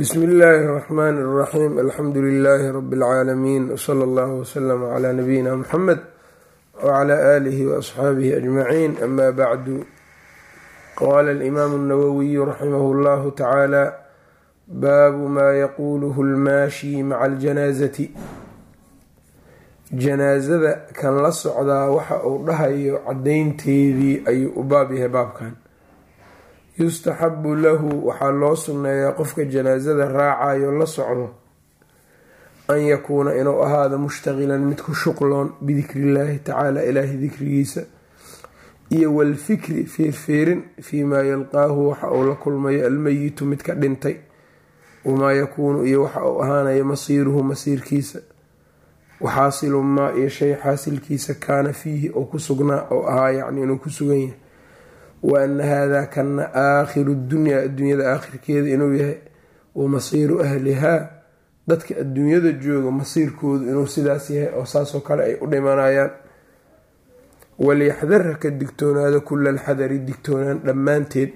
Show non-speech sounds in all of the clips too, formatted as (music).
bsmi illaahi اraxmaan اraxiim alxamdu lilaahi rabi اlcaalamiin wsala allahu wslama cla nabiyina muxamed wcla aalihi waasxaabihi ajmaciin ama bacdu qaala alimaamu اnawowiyu raximah اllahu tacaala baabu maa yaquuluhu lmaashi maca aljanaasati janaasada kan la socdaa waxa uu dhahayo cadaynteedii ayuu u baab yahay baabkan yustaxabu lahu waxaa loo sunneeyaa qofka janaasada raacayo la socdo an yakuuna inuu ahaado mushtaqilan mid ku shuqloon bidikri illaahi tacaala ilaahi dikrigiisa iyo walfikri feerfeerin fii maa yalqaahu waxa uu la kulmayo almeyitu midka dhintay wamaa yakuunu iyo waxa uu ahaanayo masiiruhu masiirkiisa waxaasilu maa iyo shay xaasilkiisa kaana fiihi oo ku sugnaa oo ahaa yacni inuu ku sugan yahay wa ana haadaa kana aakhiru dunyaa adduunyada aakhirkeeda inuu yahay wa masiiru ahlihaa dadka adduunyada jooga masiirkoodu inuu sidaas yahay oo saasoo kale ay u dhimanayaan walyaxdara ka digtoonaado kula alxadari digtoonaan dhammaanteed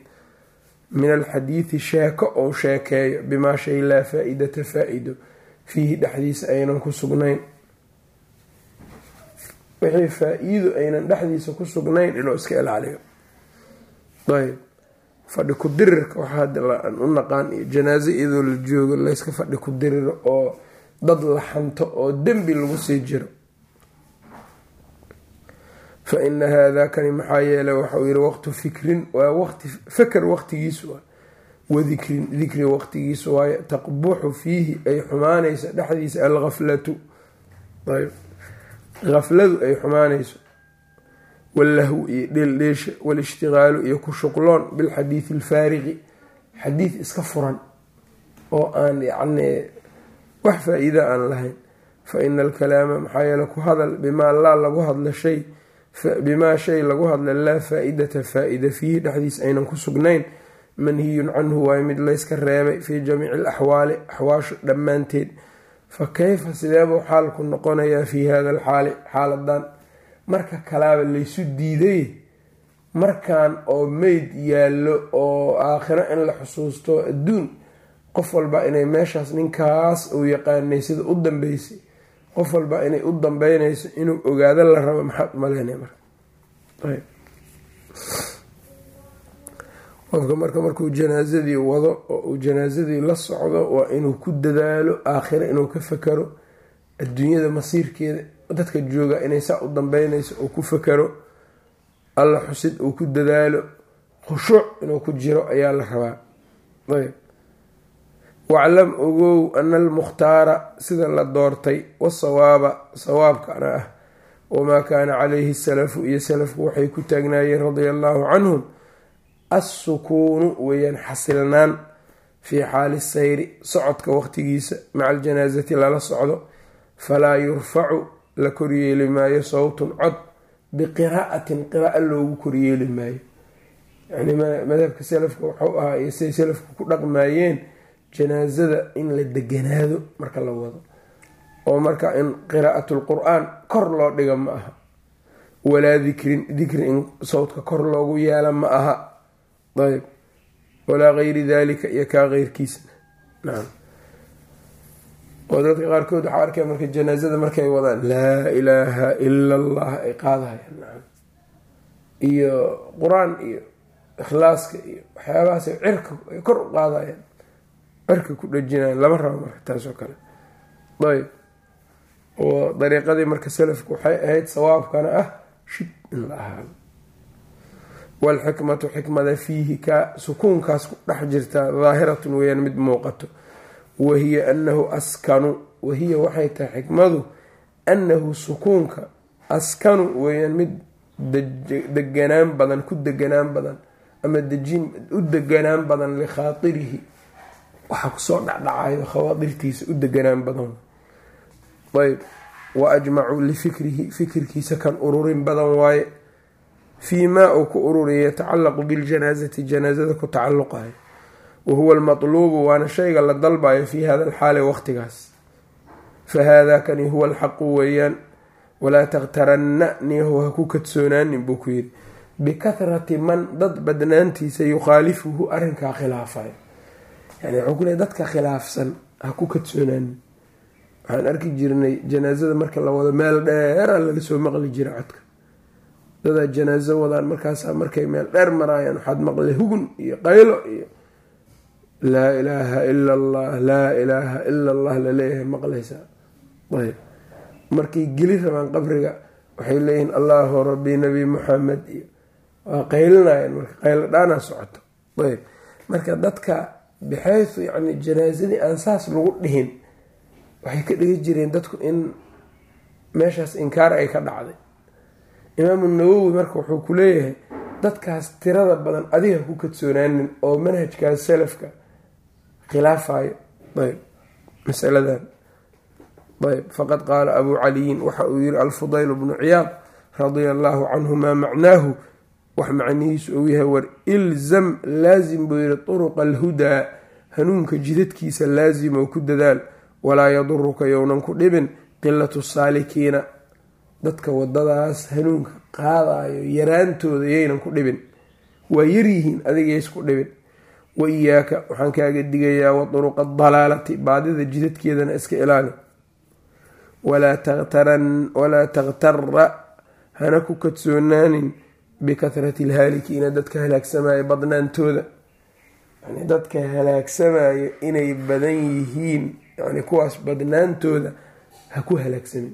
min alxadiidi sheeko ou sheekeeyo bimaa shay laa faa-idata faa-ido fiihi dhexdiisa aynan ku sugnayn wixii faa-iido aynan dhexdiisa ku sugnayn inuu iska ilaaliyo ayb. Fadhi ku dirirka waxaa hadda u naqaan iyo janaaso iyadoo la joogo layska fadhi ku diriro oo dad la xanto oo dembi lagu sii jiro. Fa ina haadaa kani maxaa yeelay waxauu yihi waqtu fikrin waa waqti faker waqtigiisu waa wadikrin dikri waqtigiisu waaye taqbuxu fiihi ay xumaanayso dhexdiisa alaflatu ayb. Afladu ay xumaanayso wallahu iyo dheeldheesha walishtigaalu iyo ku shuqloon bilxadiidi alfaariqi xadiid iska furan oo aan yacni wax faa-iida aan lahayn fa ina alkalaama maxaa yeele ku hadal bimaa laa lagu hadla shay bimaa shay lagu hadla laa faa-idata faa-ida fiihi dhexdiis aynan ku sugnayn manhiyun canhu waayo mid layska reebay fii jamiici alaxwaali axwaashu dhammaanteed fa kayfa sideebuu xaalku noqonayaa fii hada alxaali xaaladan marka kalaaba laysu diiday markan oo meyd yaallo oo aakhiro in la xusuusto adduun qof walba inay meeshaas ninkaas uu yaqaanay sida u dambeysay qof walba inay u dambeynayso inuu ogaado la rabo maxaad umaleynay marka. Qofka marka markuu janaasadii wado oo uu janaasadii la socdo waa inuu ku dadaalo aakhiro inuu ka fakaro adduunyada masiirkeeda dadka jooga inay saa u dambeynayso uu ku fakaro alla xusid uu ku dadaalo khushuuc inuu ku jiro ayaa la rabaa. Ayb. Waclam ogow ana almukhtaara sida la doortay wasawaaba sawaabkana ah wamaa kaana calayhi salafu iyo salafku waxay ku taagnaayeen radia allaahu canhum assukuunu weeyaan xasilnaan fii xaali sayri socodka waqtigiisa maca aljanaasati lala socdo falaa yurfacu la koryeeli maayo sawtun cod biqiraa'atin qira'a loogu koryeeli maayo. Yani madhabka salafka waxuu ahaa iyo siday salafka ku dhaqmaayeen janaasada in la deganaado marka la wado. Oo marka in qiraa'atu lqur-aan kor loo dhiga ma aha. Walaa dikrin dikri in sawtka kor loogu yeela ma aha. Ayb walaa gayri dalika iyo kaa keyrkiisna nacam oo dadka qaarkood waxaa arkaya marka janaasada markay wadaan. Laa ilaaha ila allah ay qaadahayaan. Nacam iyo qur'aan iyo ikhlaaska iyo waxyaabahaas cirka ay kor u qaadayaan cirka ku dhajinayan lama rabo marka taas oo kale. Ayb. Oo dariiqadii marka salafku waxay ahayd sawaabkana ah shib in la ahaado waalxikmatu xikmada fiihi ka sukuunkaas ku dhex jirtaa daahiratun weyaan mid muuqato wahiya anahu askanu wahiya waxay tahay xikmadu annahu sukuunka askanu weeyaan mid deganaan badan ku deganaan badan ama dejin u deganaan badan likhaairihi waxa ku soo dhacdhacayo khawaadirtiisa u deganaan badan. Ayb wa ajmacuu lifikrihi fikirkiisa kan ururin badan waaye. Fii maa uu ku ururiya yatacallaqu biljanaasati janaasada ku tacalluqayo wahuwa almatluubu waana shayga la dalbayo fii hada alxaali waqtigaas fa haadaa kani huwa alxaqu weeyaan walaa takhtaranna niyahu ha ku kadsoonaanin buu ku yidhi bikahrati man dad badnaantiisa yukhaalifuhu arrinkaa khilaafayo yani wuxuu ku leey dadka khilaafsan ha ku kadsoonaanin waxaan arki jirnay janaasada marka la wado meel dheera laga soo maqli jira codka dadaa janaaso wadaan markaasa markay meel dheer maraayaan waxaad maqli hugun iyo qaylo iyo laa ilaaha ila allah laa ilaaha ila allah la leeyahay maqlaysaa ayb markay geli rabaan qabriga waxay leeyihiin allahu rabbi nabi muxamed iyo waa qaylinayaan marka qaylo socoto. Ayb marka dadka bixaysu yani janaasadii aan saas lagu dhihin waxay ka dhigi jireen dadku in meeshaas inkaar ay ka dhacday. Imaamu nawowi marka wuxuu ku leeyahay dadkaas tirada badan adiga ku kadsoonaanin oo manhajkaas salafka khilaafayo ayb. Masaladan. Ayb. Faqad qaala abuu caliyin waxa uu yihi alfudayl bnu ciyaad radia allaahu canhu maa macnaahu wax macnihiisu uu yahay war ilzam laazim buu yihi turuqa alhudaa hanuunka jidadkiisa laazim oo ku dadaal walaa yaduruka yownan ku dhibin qilatu saalikiina dadka wadadaas hanuunka qaadayo yaraantooda yaynan ku dhibin waa yaryihiin adigays ku dhibin wa iyaaka waxaan kaaga digayaa wa turuqa adalaalati baadida jidadkeedana iska ilaali. Walaa takhtara hana ku kadsoonaanin bikahrati alhaalikiina dadka halaagsamaya badnaantooda. Yani dadka halaagsamaya inay badan yihiin yani kuwaas badnaantooda ha ku halaagsamin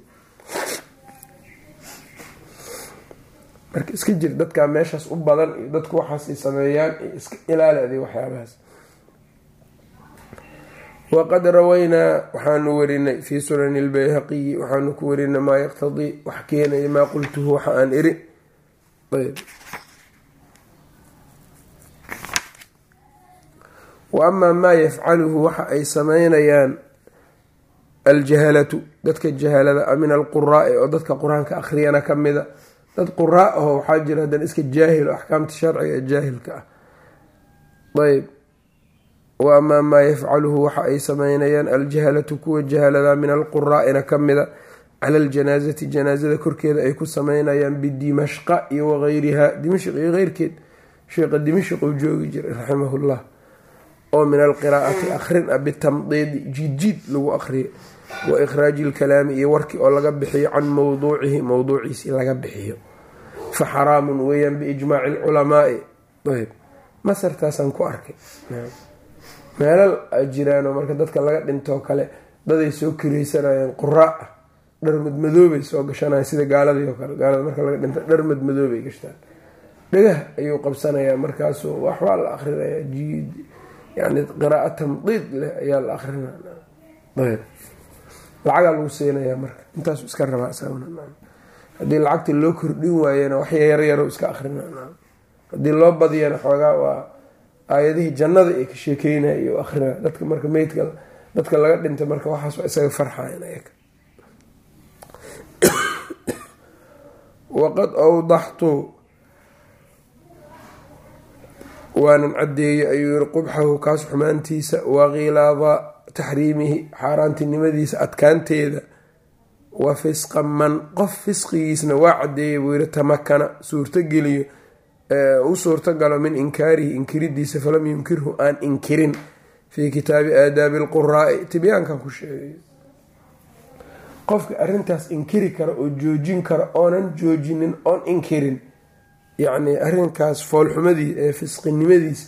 marka iska jir dadkaa meeshaas u badan iyo dadku waxaasay sameeyaan iyo iska ilaali waxyaabahaas. Waqad rawaynaa waxaanu warinay fii sunani ilbayhaqiyi waxaanu ku warinay maa yaqtadii wax keenaya maa qultuhu waxa aan iri wa amaa maa yafcaluhu waxa ay sameynayaan aljahalatu dadka jahalada min alquraai oo dadka qur'aanka akhriyana ka mida dad quraa aho waxaa jira hadan iska jaahil o axkaamta sharciga ee jaahilka ah. Ayb wa amaa maa yafcaluhu waxa ay sameynayaan aljahalatu kuwa jahalada min alquraa'ina ka mida cala aljanaasati janaasada korkeeda ay ku sameynayaan bidimashqa iyo wagayriha dimashq iyo keyrkeed sheekha dimashq uu joogi jiray raximahullah. Oo min alqiraa'ati akhrin ah bitamdiidi jiidjiid lagu akhriyo wa ikhraaji ilkalaami iyo warkii oo laga bixiyo can mowduucihi mowduuciisii laga bixiyo. Fa xaraamun weeyaan biijmaaci alculamaai. Ayb masartaasaan ku arkay. Meelal jiraanoo marka dadka laga dhintoo kale daday soo kiraysanayeen quraa ah dhar madmadoobay soo gashanayan sida gaaladii oo kale. Gaalada marka laga dhinto dhar madmadoobay gashtaan. Dhagah ayuu qabsanayaa markaasuu waxbaa la akrinaya jiid yani qiraaa tamdiid leh ayaa la akrinaya lacagaa lagu siinayaa marka. Intaasu iska rabaa isaguna haddii lacagta loo kordhin waayena wax yaryaro iska akrina haddii loo badiyana xoogaa waa aayadihii jannada ay ka sheekeynaya iyo akrina dadka marka meydka dadka laga dhintay marka waxaas waa isaga farxayan ayaga waqad awdaxtu waanan caddeeyey ayuu yiri qubxahu kaas xumaantiisa wakilaada taxriimihi xaaraantinimadiisa adkaanteeda wa fisqa man qof fisqigiisna waa caddeeyay buu yiri tamakana suurtogeliyo u suurtogalo min inkaarihi inkiridiisa falam yunkirhu aan inkirin fii kitaabi aadaabi alquraai tibyaankan ku sheegay. Qofka arrintaas inkiri kara oo joojin kara oonan joojinin oon inkirin yacni arrinkaas foolxumadii ee fisqinimadiisa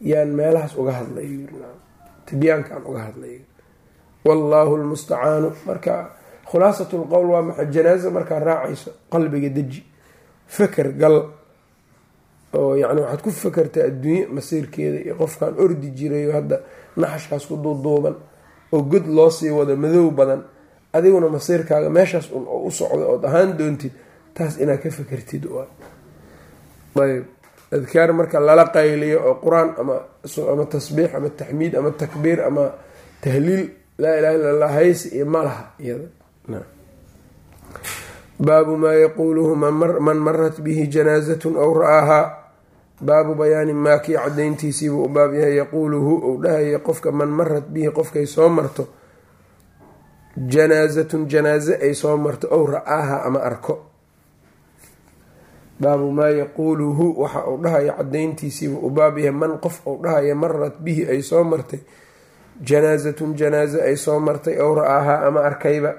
yaan meelahaas uga hadlay tibyaankaan uga hadlay wallaahu lmustacaanu marka khulaasat lqowl waa maxa janaaza markaa raacayso qalbiga deji. Faker gal. Oo yani waxaad ku fakertaa adduunye masiirkeeda iyo qofkaan ordi jirayo hadda naxashkaas ku duuduuban oo god loo sii wado madow badan adiguna masiirkaaga meeshaas un oo u socda ood ahaan doontid taas inaad ka fakertid ayb adkaar marka lala qayliyo oo qur'aan ama tasbiix ama taxmiid ama takbiir ama tahliil laa ilaha illa allah haysi iyo malaha iyada. Baabu maa yaquuluhu man marat bihi janaazatun aw ra'aahaa. Baabu bayaani maa kii cadayntiisiibuu u baab yahay yaquuluhu uu dhahaya qofka man marat bihi qofkay soo marto. Janaazatun janaaze ay soo marto ow ra'aaha ama arko baabu maa yaquuluhu waxa uu dhahaya cadayntiisiiba u baab yahay man qof uu dhahaya marat bihi ay soo martay. Janaasatun janaaso ay soo martay ow ra'aahaa ama arkayba.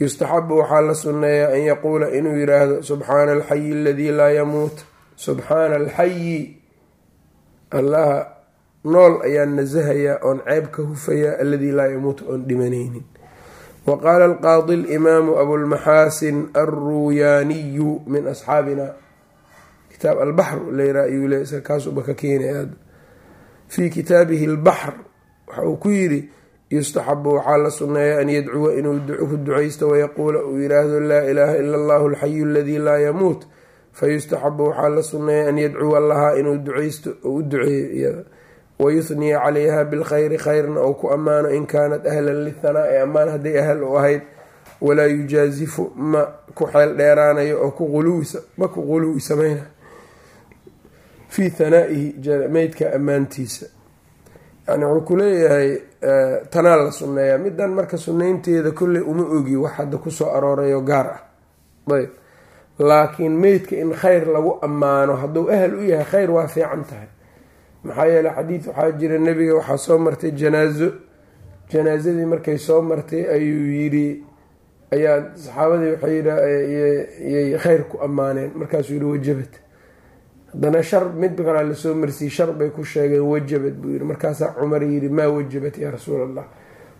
Yustaxabu waxaa la sunneeyaa an yaquula inuu yiraahdo subxaana alxayi aladii laa yamuut. Subxaana alxayi allaha nool ayaan nasahayaa oon ceeb ka hufayaa aladii laa yamuutu oon dhimanaynin wa qaala alqaadi alimaamu abulmaxaasin alruuyaaniyu min asxaabina kitaab albaxr leyra ayuu le kaasuba ka keenaya fii kitaabihi albaxr waxa uu ku yidhi yustaxabu waxaa la sunneeya an yadcuwa inuu ku ducaysto wayaquula uu yiraahdo laa ilaaha ila allahu alxayu aladii laa yamuut fayustaxabu waxaa la sunneeya an yadcuwa lahaa inuu ducaysto oo u duceeyo wayuhniya calayha bilkhayri khayrna ou ku ammaano in kaanat ahlan lithanaa'i ammaan hadday ahal u ahayd walaa yujaazifu ma ku xeel dheeraanayo oo ma ku quluwi samayna fii hanaa'ihi meydka ammaantiisa yani wuxuu ku leeyahay tanaa la sunneeyaa midan marka sunnaynteeda kolley uma ogi wax hadda ku soo aroorayo gaar ah ayb laakiin meydka in khayr lagu ammaano hadduu ahal u yahay khayr waa fiican tahay maxaa yeele xadiid waxaa jira nebiga waxaa soo martay janaaso janaasadii markay soo martay ayuu yidhi ayaa saxaabadii waxay khayr ku ammaaneen. Markaasuu yihi wajabad. Haddana shar mid kalaa la soo marsiiyey shar bay ku sheegeen wajabad buu yihi markaasaa cumar yidhi maa wajabat yaa rasuul allah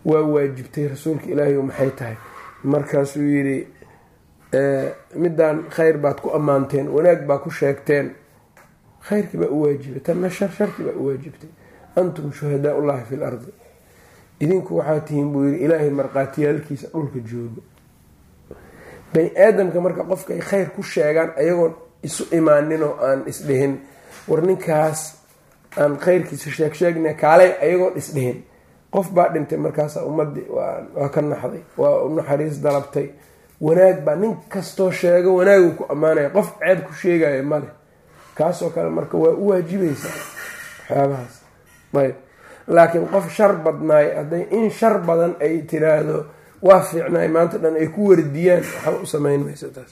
waa waajibtay rasuulka ilaahay o maxay tahay? Markaasuu yidhi midaan khayr baad ku ammaanteen wanaag baa ku sheegteen khayrkii baa u waajibay tanna shar baa u waajibtay. Antum shuhadaa ullahi fi lardi idinku waxaa tihiin buu yidhi ilaahay markhaatiyaalkiisa dhulka joogo. Bani aadamka marka qofka ay khayr ku sheegaan ayagoon isu imaanin oo aan isdhihin. War ninkaas aan khayrkiisa sheeg sheegna kaalay ayagoon isdhihin. Qof baa dhintay markaasa ummadii waa ka naxday waa naxariis dalabtay. Wanaag baa nin kastoo sheego wanaagu ku ammaanaya. Qof ceeb ku sheegaya male kaasoo kale marka waa u waajibaysaa waxyaabahaas. Ayb. Laakiin qof shar badnaay hadday in shar badan ay tiraahdo waa fiicnaay maanta dhan ay ku wardiyaan waxba u samayn mayso taas.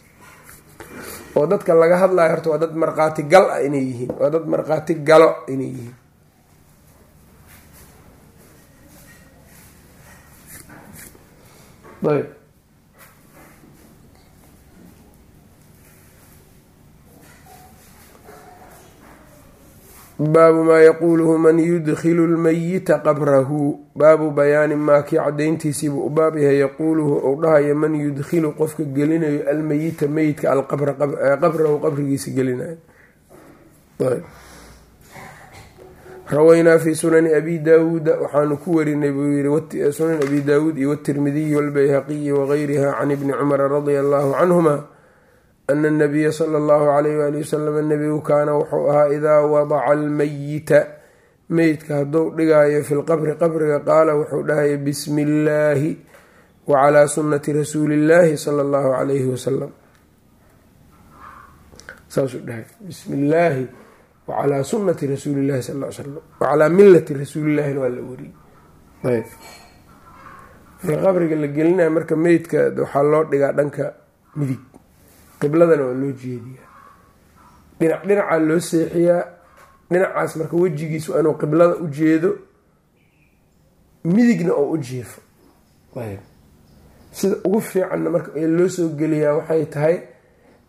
Oo dadka laga hadlayo horta waa dad markhaati gal ah inay yihiin waa dad markhaati galo inay yihiin. Ayb baabu maa yaquuluhu man yudkilu lmayita qabrahu. Baabu bayaani maa kii cadayntiisiibuu u baab yahay yaquuluhu uu dhahayo man yudkhilu qofka gelinayo almeyita meyidka alqabrahu qabrigiisa gelinayo. Rawaynaa fi sunani abi daawuuda waxaanu ku warinay buu yii sunan abi daawuud iyo wtirmidiyi walbayhaqiyi wagayriha can ibni cumara radia allahu canhuma ana anabiya sala allahu calayh waali wasalam nebigu kaana wuxuu ahaa idaa wadaca almayita meydka hadduu dhigaayo fi lqabri qabriga qaala wuxuu dhahaya bismi illaahi wacalaa sunnati rasuuli illaahi sala allahu calayhi wasalam saasuu dhahay bismi illaahi wacalaa sunnati rasuuli llahi sal l slam wacalaa millati rasuulillahina waa la weriyey ayb marka qabriga la gelinayo marka meydka waxaa loo dhigaa dhanka qibladana waa loo jeediyaa dhinac dhinacaa loo seexiyaa dhinacaas marka wejigiis waa inuu qiblada u jeedo midigna oo u jiifo. Sida ugu fiicanna marka ee loo soo geliyaa waxay tahay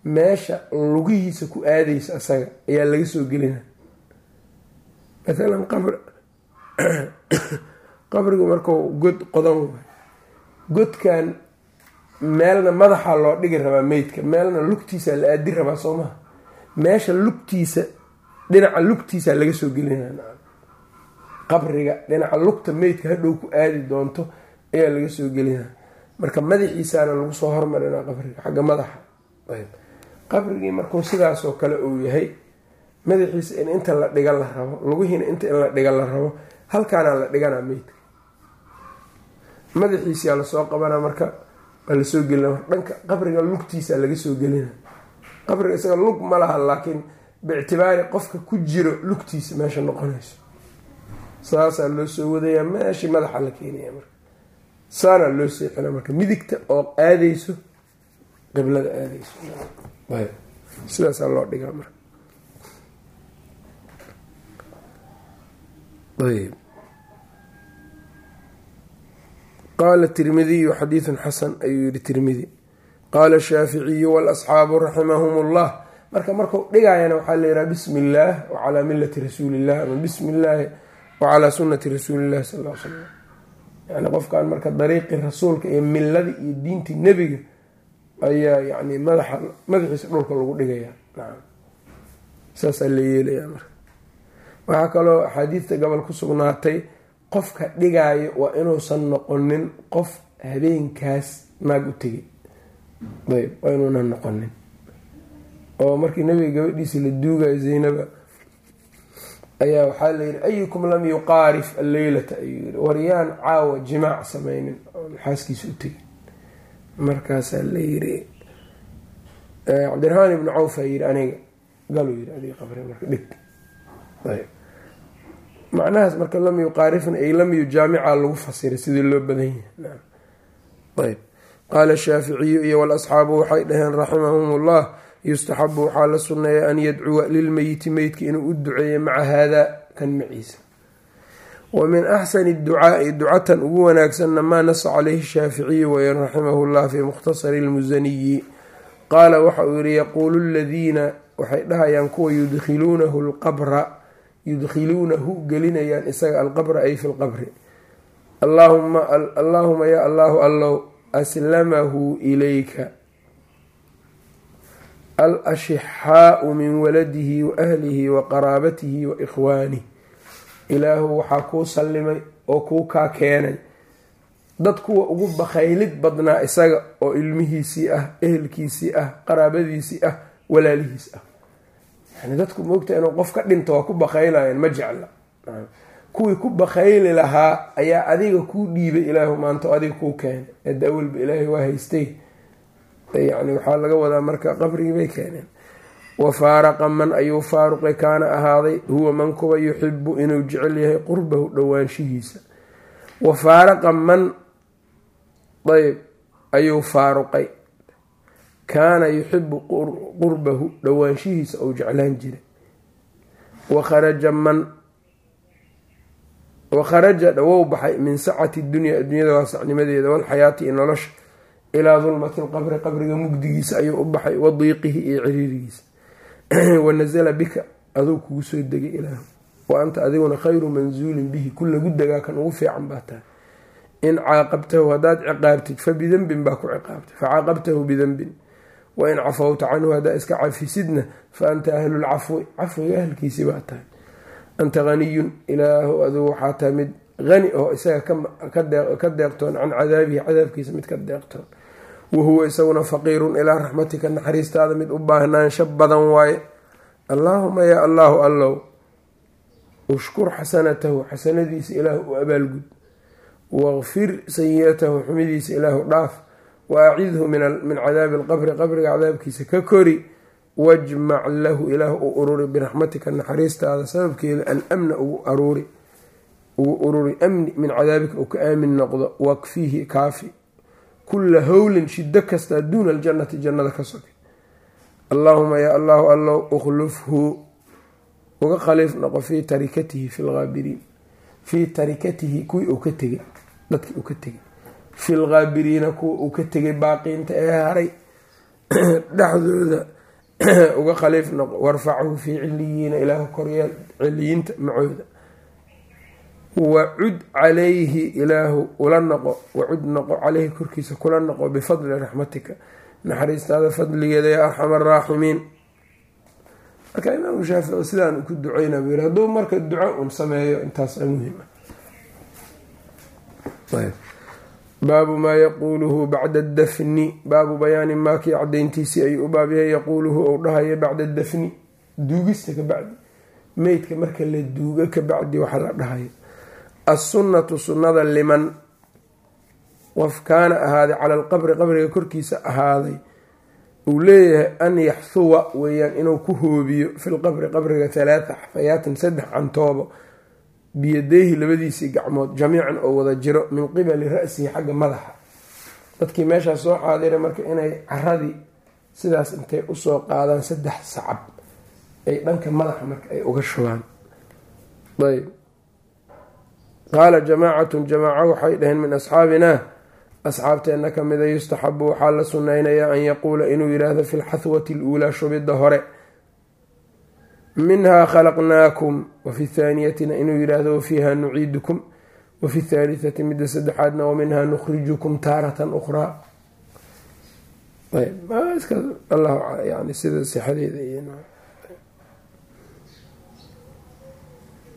meesha lugihiisa ku aadaysa asaga ayaa laga soo gelina. Maalan qabr (coughs) qabrigu markau god qodan waay. Godkan meelna madaxa loo dhigi rabaa meydka meelna lugtiisa la aadi rabaa soo maha meesha lugtiisa dhinaca lugtiisa laga soo gelina qabriga dhinaca lugta meydka hadhow ku aadi doonto ayaa laga soo gelina marka madaxiisaana lagu soo hormarina qabriga xagga madaxa. Qabrigii markuu sidaasoo kale uu yahay madaxiisa in inta la dhiga la rabo lugihiina inta in la dhiga la rabo halkaanaa la dhiganaa meydka. Madaxiisiyaa la soo qabanaa marka waa la soo gelina dhanka qabriga lugtiisa laga soo gelina qabriga isaga lug ma laha laakiin biictibaari qofka ku jiro lugtiisa meesha noqonayso. Saasaa loo soo wadayaa meeshii madaxa la keenaya marka. Saanaa loo seexina marka midigta oo aadayso qiblada aadayso. Sidaasaa loo dhigaa marka. Ayb qaala tirmidiyu xadiidun xasan ayuu yihi tirmidi qaala shaaficiyu walasxaabu raximahum ullah marka marku dhigayana waxaa la yihaha bismi illaah wacalaa millati rasuuliillah ama bismi illaahi wacalaa sunnati rasuulillahi sal l slam yani qofkan marka dariiqii rasuulka iyo milladii iyo diintii nebiga ayaa yani madaxa madaxiisa dhulka lagu dhigaya nacam saasaa la yeelaya marka waxaa kaloo axaadiidta gobol ku sugnaatay qofka dhigaayo waa inuusan noqonin qof habeenkaas naag u tegay ayb waa inuunan noqonin. Oo markii nabiga gabadhiisa la duugayo zaynaba ayaa waxaa la yidhi ayukum lam yuqaarif alleylata ayuu yii waryaan caawa jimaac sameynin oon xaaskiisa u tegin markaasaa la yiri cabdiraxmaan ibnu cawfa yiri aniga galuu yiri adiga qabri marka dhig macnahaas marka lam yuqaarifna ay lam yujaamica lagu fasiray sidii loo badan yahay. Qaala shaaficiyu iyo walasxaabu waxay dhaheen raximahum ullah yustaxabu waxaa la sunneeya an yadcuwa lilmeyiti meydka inuu u duceeyo maca haadaa kan maciisa. Wa min axsani ducaai ducatan ugu wanaagsanna maa nasa caleyhi shaaficiyu wayn raximahu llah fii mukhtasari lmusaniyi qaala waxa uu yihi yaquulu ladiina waxay dhahayaan kuwa yudkhiluunahu lqabra yudkhiluunahu gelinayaan isaga alqabra ay fi lqabri allaahuma ya allahu allow aslamahu ilayka. Al-ashixaau min waladihi wa ahlihi wa qaraabatihi wa ikhwaanih ilaahu waxaa kuu sallimay oo kuu kaa keenay. Dad kuwa ugu bakhaylid badnaa isaga oo ilmihiisii ah ehelkiisii ah qaraabadiisii ah walaalihiis ah yani dadku moogta inuu qof ka dhinto waa ku bakhaylayan ma jecla. Kuwii ku bakhayli lahaa ayaa adiga kuu dhiibay ilaahu maanta oo adiga kuu keenay. Eedda awalba ilaahay waa haystay. Yani waxaa laga wadaa marka qabrigii bay keeneen. Wa faaraqa man ayuu faaruqay kaana ahaaday huwa man kuwa yuxibu inuu jecel yahay qurbahu dhowaanshihiisa. Wa faaraqa man ayb ayuu faaruqay kaana yuxibu qurbahu dhowaanshihiisa ou jeclaan jiray. Wa kharaja man wa kharaja dhawow baxay min sacati dunya addunyada waasacnimadeeda walxayaati iyo nolosha ilaa dulmati lqabri qabriga mugdigiisa ayuu u baxay wa diiqihi iyo ciriirigiisa. (clears throat) Wa nasala bika aduu kugu soo degay ilaahu. Wa anta adiguna khayru mansuulin bihi ku lagu degaa kan ugu fiican baa tahay. In caaqabtahu haddaad ciqaabtid fa bidenbin baa ku ciqaabtay. Facaaqabtahu bidenbin wain cafawta canhu haddaa iska cafisidna fa anta ahlulcafwi cafwiga ahlkiisii baa tahay. Anta haniyun ilaahu aduu waxaa tahay mid hani oo isaga ka deeqtoon can cadaabihi cadaabkiisa mid ka deeqtoon. Wahuwa isaguna faqiirun ilaa raxmatika naxariistaada mid u baahnaansha badan waaye. Allaahuma yaa allaahu allow ushkur xasanatahu xasanadiisa ilaahu u abaalgud. Waqfir sayi-atahu xumidiisa ilaahu dhaaf wa acidhu min cadaabi alqabri qabriga cadaabkiisa ka kori. wajmac lahu ilaahu u ururi biraxmatika naxariistaada sababkeeda alamna ugu aruuri ugu ururi amni min cadaabika uu ka aamin noqdo wakfihi kaafi kula howlin shido kastaa duuna aljannati jannada ka sokay allaahuma yaa allahu allow ukhlufhu uga khaliif noqo fii tarikatihi fi lhaabiriin fii tarikatihi kuwii uu ka tegay dadkii uu ka tegay fi lhaabiriina kuwa uu ka tegay baaqiinta ee haray (clears throat) dhexdooda (clears throat) uga khaliif noqo warfachu fii ciliyiina ilaahu koryaal ciliyiinta macooda wacud calayhi ilaahu ula noqo wacud noqo caleyhi korkiisa kula noqo bifadli raxmatika naxariistaada fadligeeda yaa arxam araaximiin marka imaamu shaafici sidaan ku duceyna buu yiri hadduu marka duco un sameeyo intaasa muhiim ah baabu maa yaquuluhu bacda dafni baabu bayaani maakii cadayntiisii ayuu u baab yahay yaquuluhu ou dhahayo bacda dafni duugista ka bacdi meydka marka la duugo ka bacdi waxa la dhahayo. Assunnatu sunnada liman qof kaana ahaaday cala alqabri qabriga korkiisa ahaaday uu leeyahay an yaxhuwa weeyaan inuu ku hoobiyo filqabri qabriga talaata xafayaatin saddex cantoobo biyadeyhi labadiisii gacmood jamiican oo wada jiro min qibali ra-sihi xagga madaxa. Dadkii meeshaas soo xaadira marka inay caradii sidaas intay u soo qaadaan saddex sacab ay dhanka madaxa marka ay uga shubaan ayb. Qaala jamaacatun jamaaco waxay dhaheen min asxaabinaa asxaabteenna ka mida yustaxabu waxaa la sunnaynayaa an yaquula inuu yidhaahdo fi lxahwati aluulaa shubidda hore minhaa khalaqnaakum wafi thaaniyatina inuu yidhaahdo wafiiha nuciidukum wafi thaalitati midda saddexaadna waminhaa nukhrijukum taaratan ukhraa. Sida sixadeeda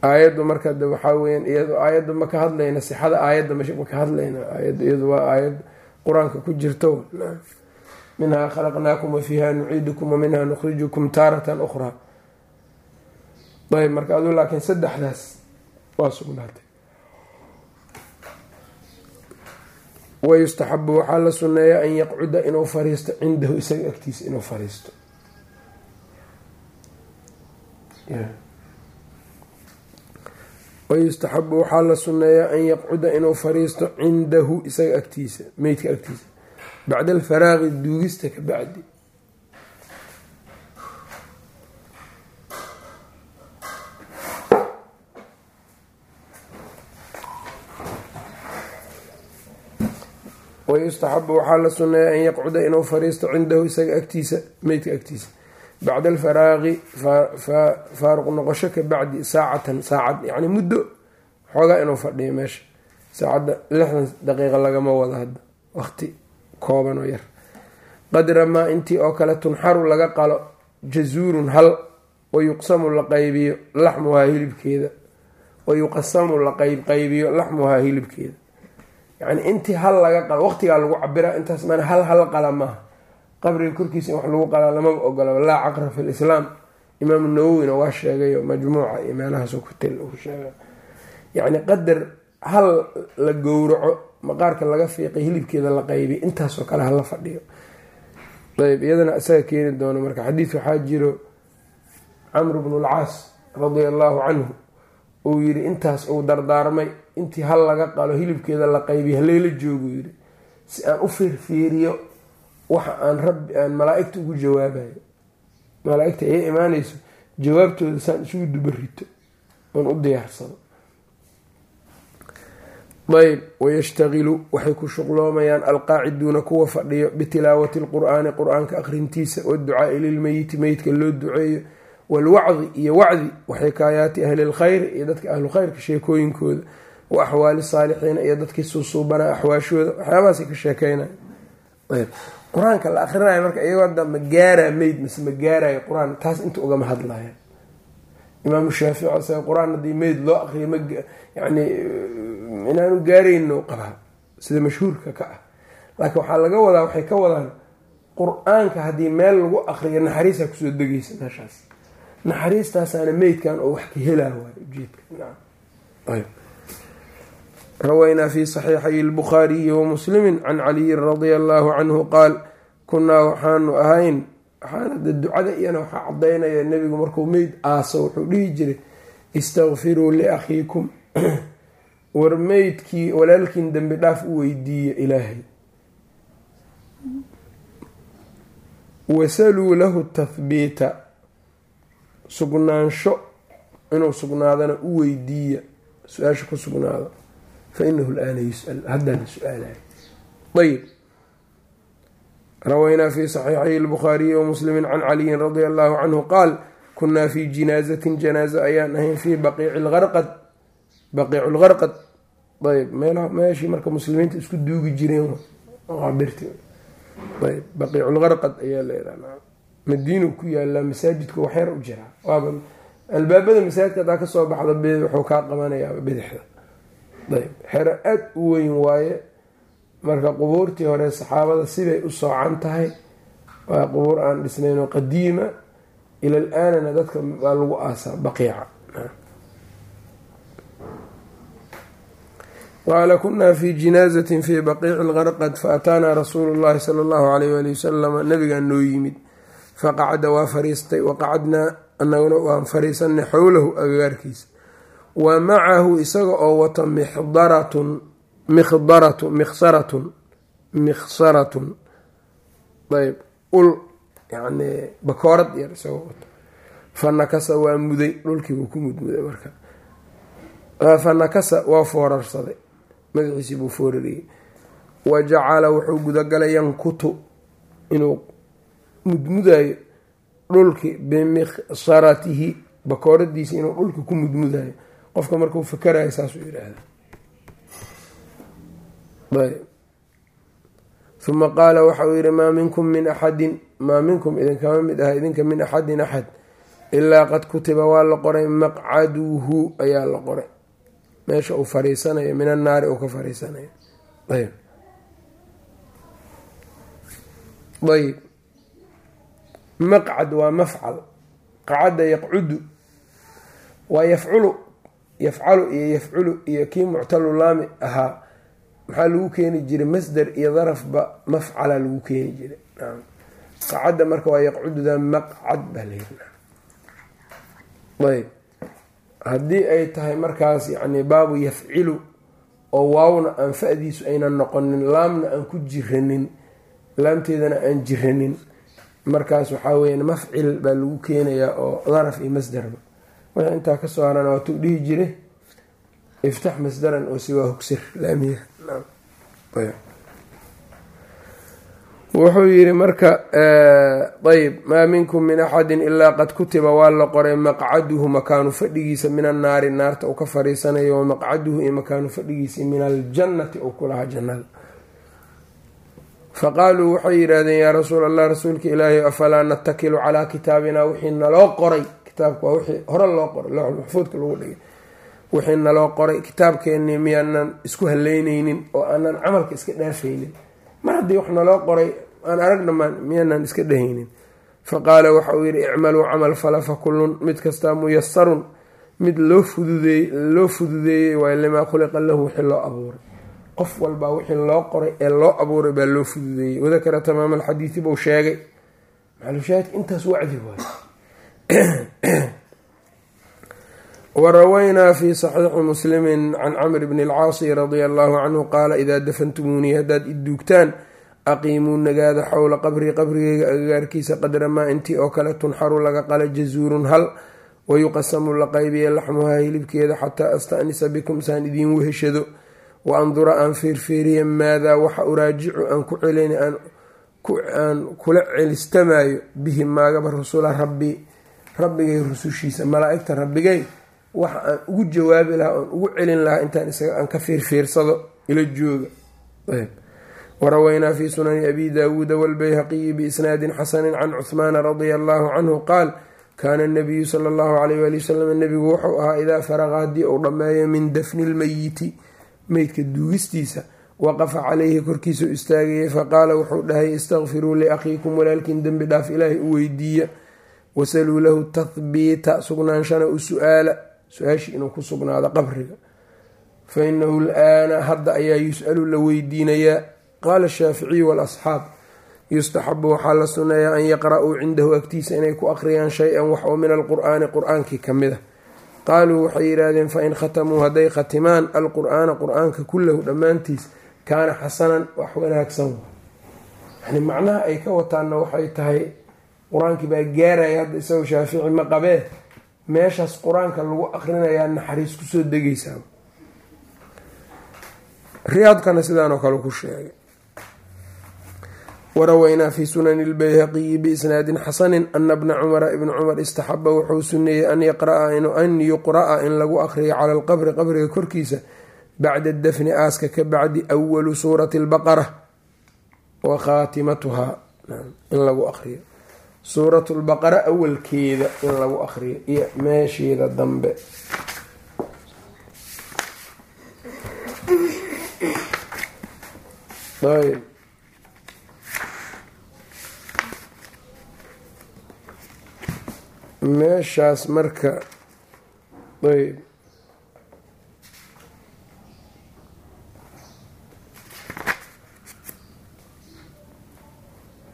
aayaddu marka de waxaa weyan iyado aayadda ma ka hadlayna sixada aayadda ma ka hadlayna. Aayad iyadu waa aayad qur'aanka ku jirto. Minhaa khalaqnaakum wafiiha nuciidukum waminhaa nukhrijukum taaratan ukhraa ayb marka aduu laakiin saddexdaas waa sugnaatay. Wayustaxabu waxaa la sunneeyaa an yaqcuda inuu fariisto cindahu isaga agtiisa inuu fariisto. Wayustaxabu waxaa la sunneeyaa an yaqcuda inuu fariisto cindahu isaga agtiisa meydka agtiisa. Bacda alfaraaqi duugista ka bacdi wayustaxabu waxaa la sunneeyaa an yaqcuda inuu fariisto cindahu isaga agtiisa meydka agtiisa. Bacda alfaraaqi faaruq noqosho ka bacdi saacatan saacad yacni muddo xoogaa inuu fadhiyo meesha. Saacadda lixdan daqiiqa lagama wado hadda waqti kooban oo yar. Qadra maa intii oo kale tunxaru laga qalo jazuurun hal wayuqsamu la qaybiyo laxmuhaa hilibkeeda. Wayuqasamu la qaybqaybiyo laxmuhaa hilibkeeda yacni intii hal laga waqtigaa lagu cabira intaas mana hal hal qala maaha qabriga korkiisa in wax lagu qalaa lamaba ogolaba laa caqra fi lislaam. Imaamu nawowina waa sheegayo majmuuca iyo meelahaasoo kutel uu sheega yacni qadar hal la gowraco maqaarka laga fiiqay hilibkeeda la qaybiy intaasoo kale hala fadhiyo. Ayb iyadana isaga keeni doono marka xadiid waxaa jiro camr bnu lcaas radia allaahu canhu uu yidhi intaas uu dardaarmay intii hal laga qalo hilibkeeda la qaybiy haleyla joogu yidhi. Si aan u fiirfiiriyo waxa aan rabbi aan malaa-igta ugu jawaabayo. Malaa-igta imaanayso jawaabtooda saan isugu dubarito oon u diyaarsado. Ayb wayashtagilu waxay ku shuqloomayaan alqaaciduuna kuwa fadhiyo bitilaawati lqur-aani qur'aanka akhrintiisa waducaai lilmeyiti meydka loo duceeyo walwacdi iyo wacdi waxikaayaati ahli lkhayri iyo dadka ahlu khayrka sheekooyinkooda wa axwaali saalixiina iyo dadkii suusuubanaa axwaashooda waxyaabahaasay ka sheekeynaya qur'aanka la akrinayo marka iyagoo hadda ma gaaraa meyd mase ma gaarayo qur'aan taas inta ugama hadlaya imaamu shaafici isaga qur'aan haddii meyd loo akriyo ma yani inaanu gaarayno qabaa sida mashhuurka ka ah laakiin waxaa laga wadaa waxay ka wadaan qur'aanka haddii meel lagu akriyo naxariisaa ku soo degaysa meeshaas naxariistaasaana meydkan oo wax ka helaa waay ujeedka. Rawaynaa fi saxiixay lbukhaariyi wamuslimi can caliyin radia allaahu canhu qaal kunaa waxaanu ahayn waxaanade ducada iyana waxaa cadaynaya nebigu markuu meyd aaso wuxuu dhihi jiray istakfiruu liakhiikum (clears throat) war meydkii walaalkiin dembi dhaaf u weydiiya ilaahay. Wasaluu lahu tahbiita sugnaansho inuu sugnaadana u weydiiya su'aasha ku sugnaado fa inahu laana yusal haddana su'aalay ayb rawaynaa fi saxiixay lbukhaariyi wamuslimi can caliyin radia allahu canhu qaal kunaa fi jinaazatin janaaza ayaan ahayn fi baqiici lgarqad baqiicu lgarqad ayb meeshii marka muslimiinta isku duugi jireen birti. Ayb baqiiculgarqad ayaa leedaha madiinu ku yaalaa masaajidka waxyar u jiraa waaba albaabada masaajidka hadaa ka soo baxda wuxuu kaa qabanayaa bidixda. Ayb xero aada u weyn waaye marka qubuurtii hore saxaabada siday u soocan tahay waa qubuur aan dhisnaynoo qadiima ila l aanana dadka waa lagu aasaa baqiica. Qaala kunaa fi jinaazatin fi baqiici lgarqad faataanaa rasuulu llahi sala allahu alayh ali wasalama nabigaa noo yimid faqacada waa fariistay waqacadnaa anaguna waan fariisanay xowlahu agagaarkiisa wa macahu isaga oo wato mixdaratun mikhdaratu mikhsaratun mikhsaratun ayb ul yani bakoorad yar isagoo wato fa nakasa waa muday dhulkiibuu ku mudmuday marka. Fa nakasa waa foorarsaday madaxiisii buu foorariyey. Wa jacala wuxuu gudagalay yankutu inuu mudmudayo dhulki bimiqsaratihi bakooradiisa inuu dhulka ku mudmudayo qofka markuu fakarayo saasuu yidhaahda uma qaala waxa uu yihi maa minkum min axadin maa minkum idinkama mid aha idinka min axadin axad ilaa qad kutiba waa la qoray maqcaduhu ayaa la qoray. Meesha uu fariisanayo min annaari uu ka fariisanayo. Ayb ayb maqcad waa mafcal qacadda yaqcudu waa yafculu yafcalu iyo yafculu iyo kii muctalu laami ahaa maxaa lagu keeni jiray? Masder iyo darafba mafcala lagu keeni jiray. Qacadda marka waa yaqcududa maqcad baa layiri ayb. Haddii ay tahay markaas yani baabu yafcilu oo waawna aan fa-diisu aynan noqonin laamna aan ku jiranin laamteedana aan jiranin markaas waxaa weya mafcil baa lagu keenayaa oo daraf iyo masderba wixii intaa ka soo harana waatuu dhihi jire iftax masdaran oo siwaa hugsir laamiya wuxuu yiri marka ayb maa minkum min axadin ilaa qad kutiba waa la qoray maqcaduhu makaanu fadhigiisa min annaari naarta uu ka fariisanayo wa maqcaduhu iyo makaanu fadhigiisa min aljannati uu kulahaa jannada faqaaluu waxay yidhaahdeen yaa rasuul allah rasuulka ilaahi afalaa natakilu calaa kitaabina wixii naloo qoray kitaabka waa wixii hore loo qoray looxul maxfuudka lagu dhigay. Wixii naloo qoray kitaabkeennii miyaanan isku haleyneynin oo aanan camalka iska dhaafaynin. Mar haddii wax naloo qoray aan arag dhammaan miyaanan iska dhahaynin. Fa qaala waxa uu yidhi icmaluu camal fala fa kullun mid kastaa muyasarun mid loo fududeey loo fududeeyey waay limaa khuliqa lahu wixii loo abuuray qof walbaa wixii loo qoray ee loo abuuray baa loo fududeeyey. Wadakara tamaama alxadiidi buu sheegay. Maxalushaahidka intaas wacdi waay. (clears throat) Warawaynaa fi saxiixi muslimi can camr bni alcaasi radia allahu canhu qaala idaa dafantumuunii haddaad iduugtaan aqiimuu nagaada xowla qabrii qabrigeyga agagaarkiisa qadra maa intii oo kale tunxaru laga qala jazuurun hal wayuqasamu la qaybiya laxmuhaa hilibkeeda xataa astanisa bikum saan idiin weheshado wa andura aan feerfeeriya maadaa waxa uraajicu aan ku celin aan kula celistamayo bihi maagaba rasula rabbii rabbigay rusushiisa malaa-igta rabbigay waxa aan ugu jawaabi lahaa oon ugu celin lahaa intaan isaga aan ka fiirfiirsado ila jooga. Warawaynaa fi sunani abi daawuuda walbayhaqiyi biisnaadin xasani can cuhmaana radia allahu canhu qaal kaana nabiyu sala allahu alayh wali wasalam nebigu wuxuu ahaa idaa faraqa haddii uu dhammeeyo min dafni lmeyiti meydka duugistiisa waqafa caleyhi korkiisau istaagayay faqaala wuxuu dhahay istakfiruu liakhiikum walaalkiin dembi dhaaf ilaahay u weydiiya. Wasaluu lahu tahbiita sugnaanshana u su'aala su'aashii inuu ku sugnaado qabriga. Fa inahu laana hadda ayaa yus-alu la weydiinayaa. Qaala shaaficiyu waalasxaab yustaxabu waxaa la sunneeyaa an yaqra-uu cindahu agtiisa inay ku aqriyaan shay-an wax oo min alqur-aani qur'aankii ka mid a qaaluu waxay yidhaahdeen fain khatamuu hadday khatimaan alqur-aana qur'aanka kullahu dhammaantiis kaana xasanan wax wanaagsan. Yani macnaha ay ka wataanna waxay tahay qur'aankii baa gaaraya hadda isagoo shaafici ma qabee meeshaas qur'aanka lagu aqrinayaa naxariis ku soo degaysaa. Riyaadkana sidaanoo kale ku sheegay warawaynaa fi sunani lbayhaqiyi biisnaadin xasanin ana bna cumara ibna cumar istaxaba wuxuu suneeyey an yuqra-a in lagu aqriyo cala alqabri qabriga korkiisa bacda dafni aaska ka bacdi awalu suurati albaqara wa khaatimatuhaa in lagu aqriyo suurat lbaqara awalkeeda in lagu aqriyo iyo meesheeda dambe ayb meeshaas marka ayb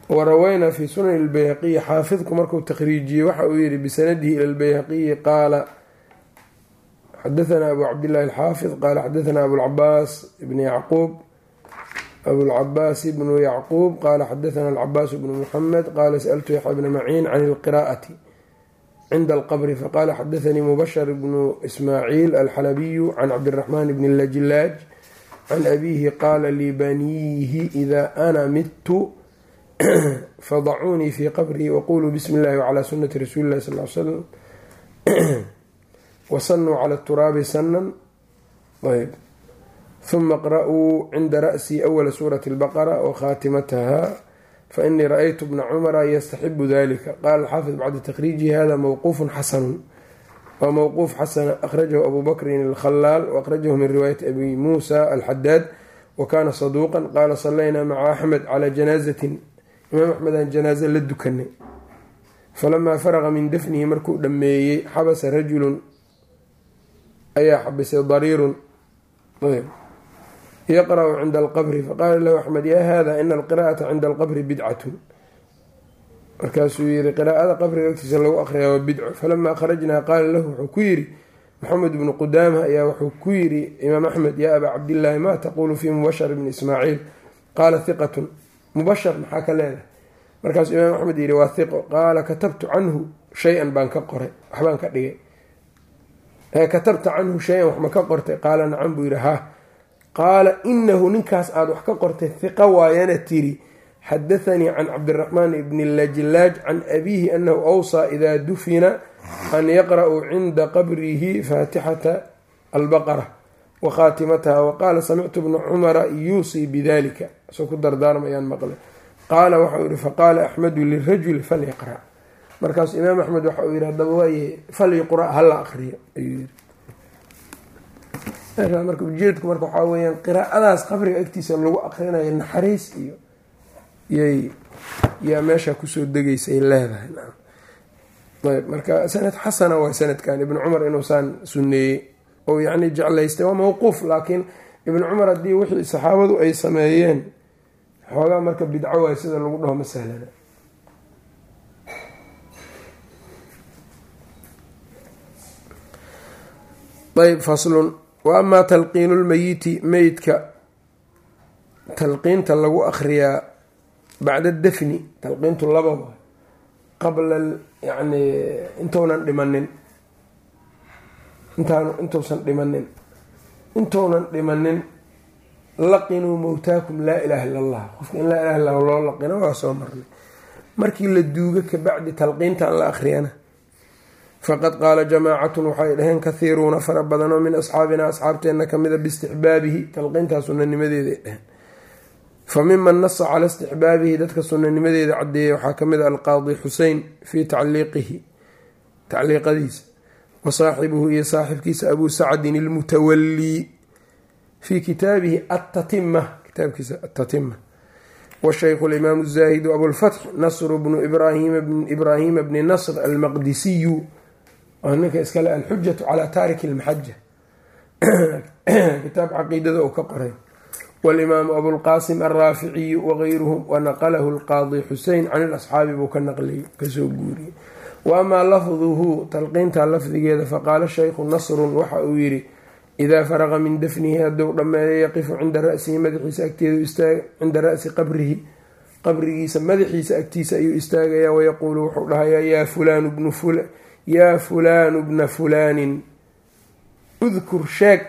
warawaynaa fi sunani lbayhaqiyi xaafidku markuu takhriijiyey waxa uu yihi bisanadihi ila lbayhaqiyi qaala xadathana abu cabdillahi alxaafid qaala xadathana abulcabaas ibni yacquub abulcabaas bnu yacquub qaala xadathana alcabaas bnu muxamed qaala sأltu yaxya bna maciin can اlqira'ati cinda alqabri faqaala xadaanii mubashar bnu ismaaciil alxalabiyu can cabdiraxmaan bni lajilaaj can abiihi qaala libaniihi idaa ana midtu fadacuunii fii qabrii waquluu bismi illahi wcalaa sunati rasuuli illahi sal slam wasanuu cala turaabi sanan yb uma qra-uu cinda ra'sii awala suurati albaqara wa khaatimataha fainii ra-ytu bna cumara yastaxibu dalika qala alxaafid bacda takriijihi hada mowquufu xasanu waa mowquuf xasana akhrajahu abu bakrin alkhalaal waahrajahu min riwaayati abi muusa alxadaad wakana saduuqa qaala salaynaa maca axmed calaa janaazatin imaam axmed aan janaaze la dukanay falamaa faraqa min dafnihi markuu dhammeeyey xabasa rajulun ayaa xabisay dariirun yaqra-u cinda alqabri faqaala lahu axmed yaa hada ina alqira'ata cinda alqabri bidcatun markaasuu yihi qiraa'ada qabriga agtiisa lagu aqriyaa waa bidco falamaa kharajnaa qaala lahu wuxuu ku yidhi maxamed bnu qudaama ayaa wuxuu ku yidhi imaam axmed yaa abaa cabdillaahi maa taquulu fii mubashar bni ismaaciil qaala hiqatun mubashar maxaa ka leedahay markaasuu imaam axmed yidhi waa hiqo qaala katabtu canhu shay-an baan ka qoray ka dhigay katabta canhu shay-an ka qortay qaala nacam buu qaala inahu ninkaas aada wax ka qortay hiqa waayana tiri xadathanii can cabdiraxmaan bni lajlaaj can abiihi anahu awsaa idaa dufina an yaqra-uu cinda qabrihi faatixata albaqara wa khaatimataha waqaala samictu bna cumara yuusii bidalika isoo ku dardaarmayaan maqle qaala waxau yihi faqaala axmedu lirajuli falyaqra. Markaasu imaam axmed waxa uu yihi hadaba waaye falyqra hala aqriyo ayuu yiri marka ujeedku marka waxaa weyaan qiraa'adaas qabriga agtiisa lagu aqrinayo naxariis iyo yaa meesha ku soo degeysay leedahay. Ayb marka sanad xasana waa sanadkan. Ibnu cumar inuusaan suneeyey oo yacni jeclaystay waa mawquuf laakiin ibnu cumar haddii wixii saxaabadu ay sameeyeen xoogaa marka bidco waay sida lagu dhaho masalana ayb faslun wa amaa talqiinu lmeyiti meydka talqiinta lagu akhriyaa bacda dafni talqiintu laba qabla yani intounan dhimanin. Intaan intuusan dhimanin. Intounan dhimanin laqinuu mowtaakum laa ilaaha illa allah qofka in laa ilaha illa loo laqino waa soo marnay. Markii la duugo kabacdi talqiintan la akhriyana faqad qaala jamaacatun waxay dhaheen kahiiruuna fara badan oo min asxaabina asxaabteenna kamida biistixbaabihi talqiintaa sunanimadeeday dheheen fa miman nasa cala istixbaabihi dadka sunanimadeeda cadeeyay waxaa ka mid a alqaadi xusein fii tacliiqihi tacliiqadiisa wa saaxibuhu iyo saaxibkiisa abuu sacdin ilmutawallii fii kitaabihi attatima kitaabkiisa attatima washaykhu alimaamu zaahidu abulfatx nasru bnu ibraahima bni nasr almaqdisiyu waa ninka iskale alxujatu calaa taariki lmaxaja (clears throat) kitaab caqiidada uu ka qoray. Walimaamu abulqaasim alraaficiyu wagayruhum wanaqalahu alqaadi xusein can ilasxaabi buu ka naqliyay ka soo guuriyey. Wa lafduhu talqiinta lafdigeeda faqaala shaykhu nasrun waxa uu yidhi idaa faraqa min dafnihi hadduu dhammeeyo yaqifu cinda rasihi madaxiisa agteedu istaag cinda ra'si qabrihi qabrigiisa madaxiisa agtiisa ayuu istaagayaa wayaquulu wuxuu dhahayaa yaa fulaanu bnu fula yaa fulaanu bna fulaanin udkur sheeg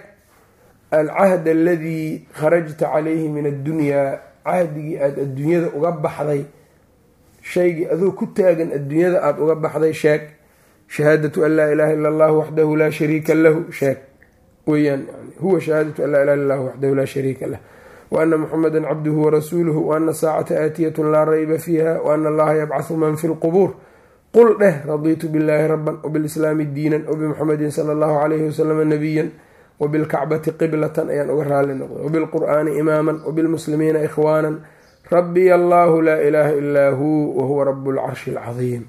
alcahd aladii kharajta calayhi min addunyaa cahdigii aada adduunyada uga baxday shaygii adoo ku taagan adduunyada aada uga baxday sheeg shahaadatu an laa ilaaha illa allah waxdahu laa shariika lahu sheeg. Weyaan huwa shahaadatu an laa ilaha allah waxdahu laa shariika lah waana muxameda cabduhu warasuuluhu waana saacata aatiyatun laa rayba fiiha waana allaha yabcahu man fi lqubuur qul dheh radiitu billaahi raban wbilislaami diinan wbimuxamedin sala allahu calayhi wasalama nabiyan wabilkacbati qiblatan ayaan uga raali noqday wabilqur'aani imaaman wabilmuslimiina ikhwaanan. Rabbiy allahu laa ilaaha ilaa huu wahuwa rabu lcarshi alcadiim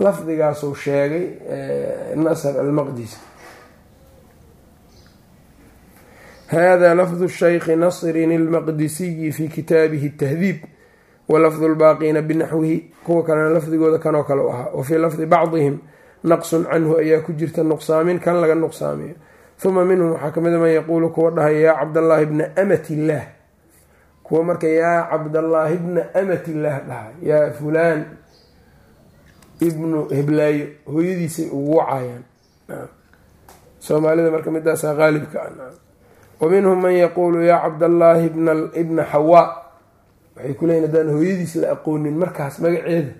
lafdigaasuu sheegay nasr almaqdisi hada lafdu shaykhi nasrin almaqdisiyi fi kitaabihi tahdiib walafdu lbaaqiina binaxwihi kuwa kalena lafdigooda kanoo kale u ahaa. Wa fii lafdi bacdihim naqsun canhu ayaa ku jirta nuqsaamin kan laga nuqsaamiyo. Uma minhum waxaa ka mid a man yaquulu kuwa dhahaya yaa cabdallaahi bna amat illaah kuwa marka yaa cabdallaahi bna amatillaah dhaha yaa fulaan ibnu heblaayo hooyadiisay ugu wacayaan. Soomaalida marka midaasaa qaalibka ah. Wa minhum man yaquulu yaa cabdallaahi ibna xawaa waxay ku leeyiin haddaan hooyadiis la aqoonin markaas magaceeda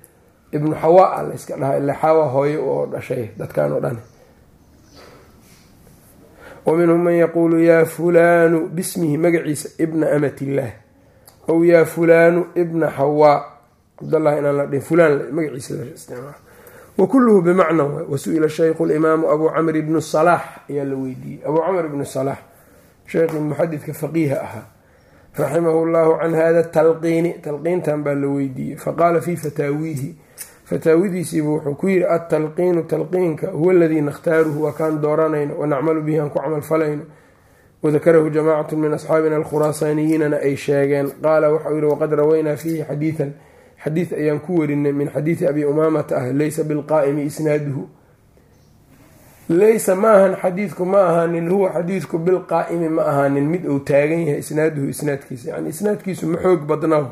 ibnu xawaa a la yska dhahaa ila xawa hooyo oo dhashay dadkan oo dhan. Wa man yaquulu yaa fulaanu bismihi magaciisa ibna amatillaah ow yaa fulaanu ibna xawaa cabdllahi inaan la dhihin fulaan magaciisa la isticmaalo. Wa bimacna waay wasu-ila shaykhu limaamu abuu camr ibnu salaax ayaa la weydiiyey. Abuu camr ibnu salaax sheekhii muxadidka faqiiha ahaa raximahu llahu can hada talqiini talqiintan baa la weydiiyey. Faqaala fii fataawiihi fataawidiisiibu wuxuu ku yidhi altalqiinu talqiinka huwa aladii nakhtaaruhu waa kaan dooranayno wanacmalu bihi aan ku camal falayno wadakarahu jamaacatu min asxaabina alkhuraasaaniyiinana ay sheegeen. Qaala waxau yihi waqad rawaynaa fiihi xadiidan xadiid ayaan ku warinay min xadiidi abi umaamata ah leysa bilqaa'imi isnaaduhu leysa ma ahan xadiidku ma ahaanin huwa xadiidku bilqaa'imi ma ahaanin mid uu taagan yahay isnaaduhu isnaadkiisa yani isnaadkiisu ma xoog badnaahu.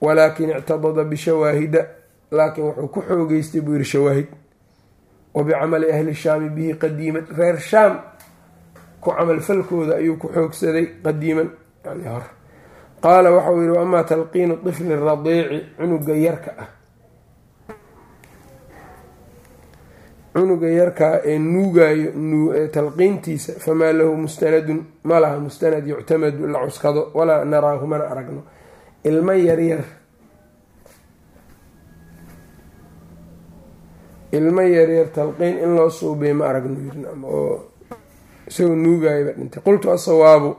Walaakin ictadada bishawaahida laakiin wuxuu ku xoogeystay buu yihi shawaahid wa bicamali ahli shaami bihi qadiiman. Reer shaam ku camalfalkooda ayuu ku xoogsaday qadiiman yani hor. Qaala waxauu yihi wamaa talqiinu tifli radiici cunuga yarka ah cunuga yarkaa ee nuugaayo talqiintiisa famaa lahu mustanadun ma laha mustanad yuctamadu la cuskado walaa naraahu mana aragno. Ilmo yaryar ilmo yaryar talqiin in loo suubay ma aragno oo isagoo nuugayaba dhintay. Qultu asawaabu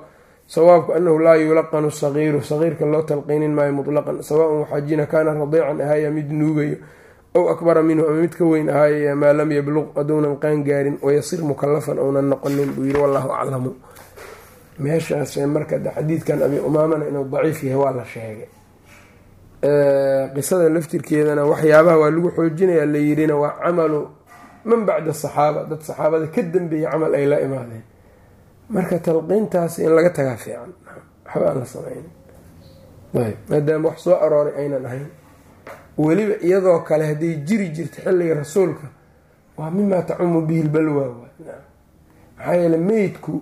sawaabku anahu laa yulaqanu sagiiru sagiirka loo talqiinin maayo mutlaqan sawaan waxaajina kaana radiican ahaaya mid nuugayo ow akbara minhu ama mid ka weyn ahaayaya maa lam yabluq aduunan qaan gaarin wayasir mukalafan ounan noqonin buu yiri wallahu aclamu. Meeshaas marka xadiidkan abi umaamana inuu daciif yahay waa la sheegay. Qisada laftirkeedana waxyaabaha waa lagu xoojinaya la yirina waa camalu man bacda saxaaba dad saxaabada ka dambeeyay camal ay la imaadeen. Marka talqiintaas in laga tagaa fiican waxba aan la sameyn ayb maadaama wax soo arooray aynan ahayn weliba iyadoo kale hadday jiri jirta xilliga rasuulka waa mimaa tacumu bihi lbalwa. Maxaa yeele meydku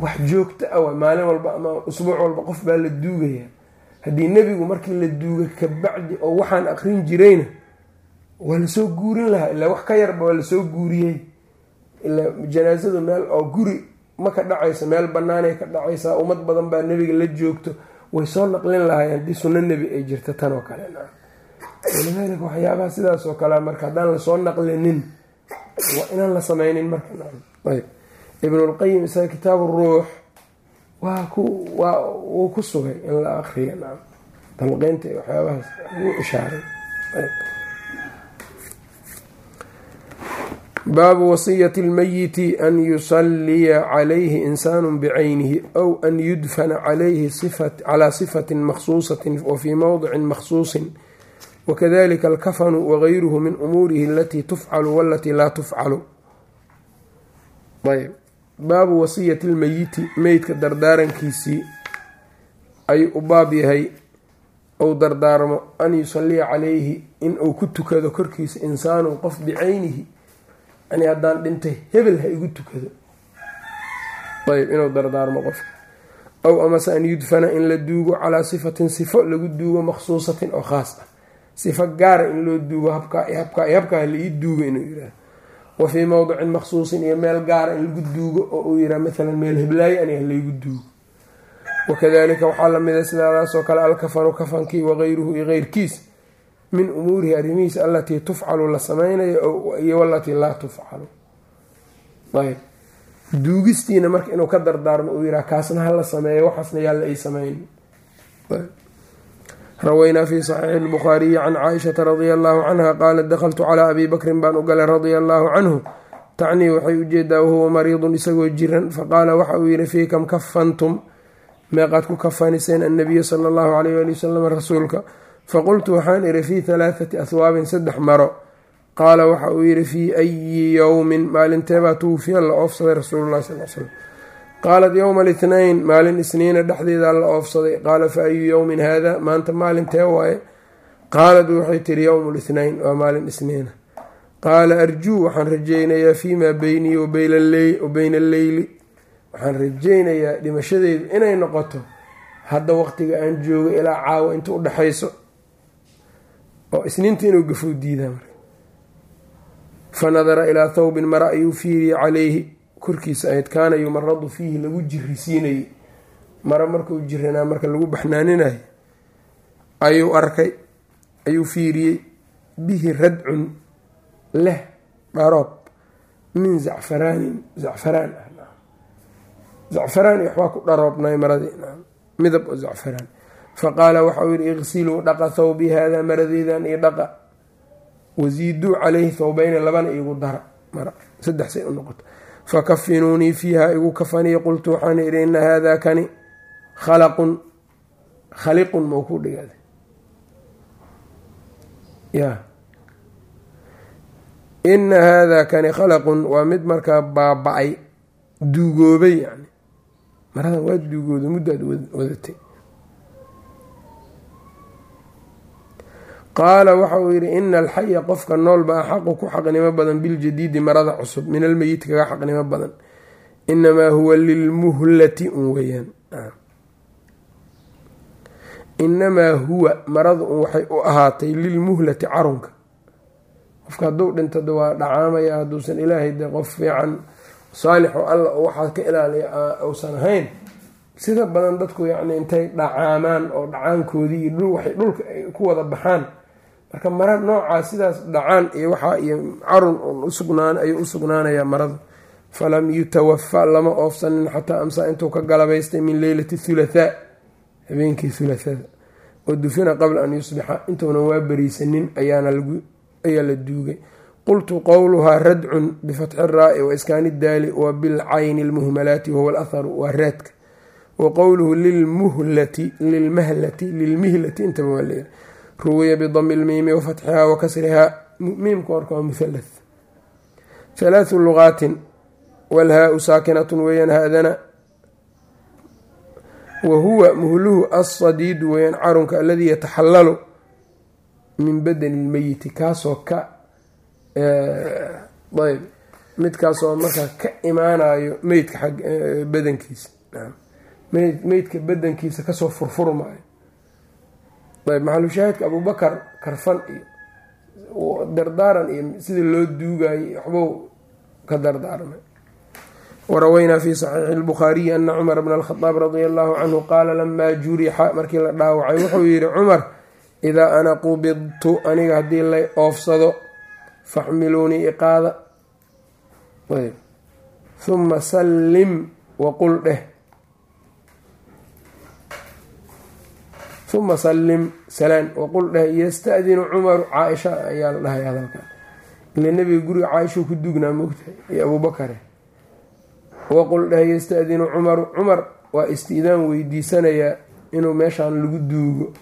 wax joogta ah maalin walba ama usbuuc walba qof baa la duugaya. Haddii nebigu markii la duuga kabacdi oo waxaan aqrin jirayna waa la soo guurin lahaa. Ilaa wax ka yarba waa la soo guuriyey. Ilaa janaasadu meel oo guri ma ka dhacayso meel banaanay ka dhacaysaa ummad badan baa nebiga la joogto way soo naqlin lahaayeen haddii sunno nebi ay jirta tan oo kale. Walidaalika waxyaabaha sidaas oo kale marka haddaan la soo naqlinin waa inaan la sameynin marka. Ayb ibnulqayim isaga kitaabu ruux waa ku waa wuu ku sugay in la akriya nacam talqiinta iyo waxyaabahaas wuu ishaaray baabu wasiyati lmayiti an yusaliya calayhi insaanu bicaynihi aw an yudfana calayhi calaa sifatin maksuusatin wa fii mowdicin maksuusin wakadalika alkafanu wagayruhu min umuurihi alatii tufcalu walatii laa tufcalu. Ayb baabu wasiyati lmeyiti meydka dardaarankiisii ayuu u baab yahay ou dardaarmo an yusaliya calayhi in uu ku tukado korkiisa insaanun qof bicaynihi yani haddaan dhintay hebel ha igu tukado. Ayb inuu dardaarmo qofka. Aw amase an yudfana in la duugo calaa sifatin sifo lagu duugo maksuusatin oo khaas ah. Sifo gaara in loo duugo habkaa habkaa habkaa la ii duugo inuu yiraah wa fii mowdicin maksuusin iyo meel gaara in lagu duugo oo uu yiraa maalan meel heblaayo aniga laygu duugo. Wakadalika waxaa lamida sidaadaasoo kale alkafanu kafankii wagayruhu iyo keyrkiis min umuurihi arrimihiisa allatii tufcalu la sameynayo iyo walatii laa tufcalu. Ayb duugistiina marka inuu ka dardaarmo uu yiraa kaasna hala sameeyo waxaasna yaalla ay sameyn rawaynaa fi saxiixi lbukhaariyi can caaishata radia allahu canha qaalat dakhaltu calaa abi bakrin baan u galay radia allahu canhu. Tacnii waxay u jeedaa wahuwa mariidun isagoo jiran. Faqaala waxa uu yihi fii kam kafantum meeqaad ku kafaniseen annabiya sala allahu alayh ali wasalam rasuulka faqultu waxaan ihi fii halaathati ahwaabin saddex maro qaala waxa uu yihi fii ayi yowmin maalinteebaa tuwufiya la oofsaday rasuululahi sal l slam qaalat yowma alithnayn maalin isniina dhexdeeda la oofsaday qaala fa ayu yowmin haada maanta maalintee waaye qaalat waxay tiri yowmu lithnayn waa maalin isniina qaala arjuu waxaan rajeynayaa fiimaa beynii wa bayna alleyli waxaan rajeynayaa dhimashadeydu inay noqoto hadda waqtiga aan joogo ilaa caawa inta u dhexayso oo isniinta inuu gafuu diidaa marka. Fa ilaa thawbin mara ayuu fiiriyey calayhi korkiisa ahayd kaana yumaradu fiihi lagu jirisiinayay mara markuu jiranaa marka lagu baxnaaninayo ayuu arkay ayuu fiiriyey bihi radcun leh dharoob min zacfaraanin zacfaraan ah zacfaraan waxbaa ku dharoobnay maradii midab oo zacfaraan fa qaala waxauu yihi iqsiluu dhaqa thawbi haadaa maradeedan iyo dhaqa. Wasiiduu calayhi thawbeyni labana iigu dara mara saddex say u noqoto fakafinuunii fiiha igu kafaniya qultu waxaan idhi ina haadaa kani khalaqun khaliqun mau ku dhigaada ya. Ina haadaa kani khalaqun waa mid markaa baaba-ay duugoobay yani maradan waa duugooda muddaad wadatay qaala waxa uu yidhi ina alxaya qofka noolba axaqu ku xaqnimo badan biljadiidi marada cusub min almeyiti kaga xaqnimo badan. Inamaa huwa lilmuhlati un weyaan inamaa huwa marada un waxay u ahaatay lilmuhlati carunka. Qofka hadduu dhintada waa dhacaamaya hadduusan ilaahay de qof fiican saalix oo alla waxaa ka ilaaliya uusan ahayn sida badan dadku yacni intay dhacaamaan oo dhacaankoodii waxay dhulka ku wada baxaan marka mara noocaa sidaas dhacaan iyo waxaa iyo carun usugnaan ayuu u sugnaanayaa marada falam yutawafa lama oofsanin xataa amsaa intuu ka galabaystay min leylati thulathaa habeenkii thulathada oo dufina qabla an yusbixa intuunan waa beriisanin ayaana ayaa la duugay. Qultu qowluhaa radcun bifatxi raa-i wa iskaani daali wa bilcayni lmuhmalaati wahuwa alaharu waa raadka. Wa qowluhu lilmuhlati lilmahlati lilmihlati intaba waa leeyahay ruwiya bidami lmiimi wa fatxihaa wa kasrihaa miimka horka waa muhalath halaathu luqaatin walhaa-u saakinatun weeyaan haadana. Wa huwa muhluhu assadiidu weeyaan carunka aladii yataxallalu min badani lmeyiti kaasoo ka ayb midkaasoo markaa ka imaanayo meydka badankiisa. Meydka badankiisa ka soo furfurmaayo. ayb maxalushaahidka abubakar karfan iyo dardaaran iyo sidii loo duugayay waxbuu ka dardaarmay. Waraweynaa fi saxiixi lbukhaariyi ana cumar bna alkhadaab radia allahu canhu qaala lamaa jurixa markii la dhaawacay wuxuu yihi cumar idaa ana qubidtu aniga haddii lay oofsado faxmiluunii iqaada. Huma sallim waqul dheh huma sallim salaan waqul dheh yastadinu cumaru caaisha ayaa la dhahay hadalkan ile nabiga guriga caaishau ku duugnaa moogtahay iyo abuubakare waqul dheh yastadinu cumaru cumar waa istiidaan weydiisanayaa inuu meeshaan lagu duugo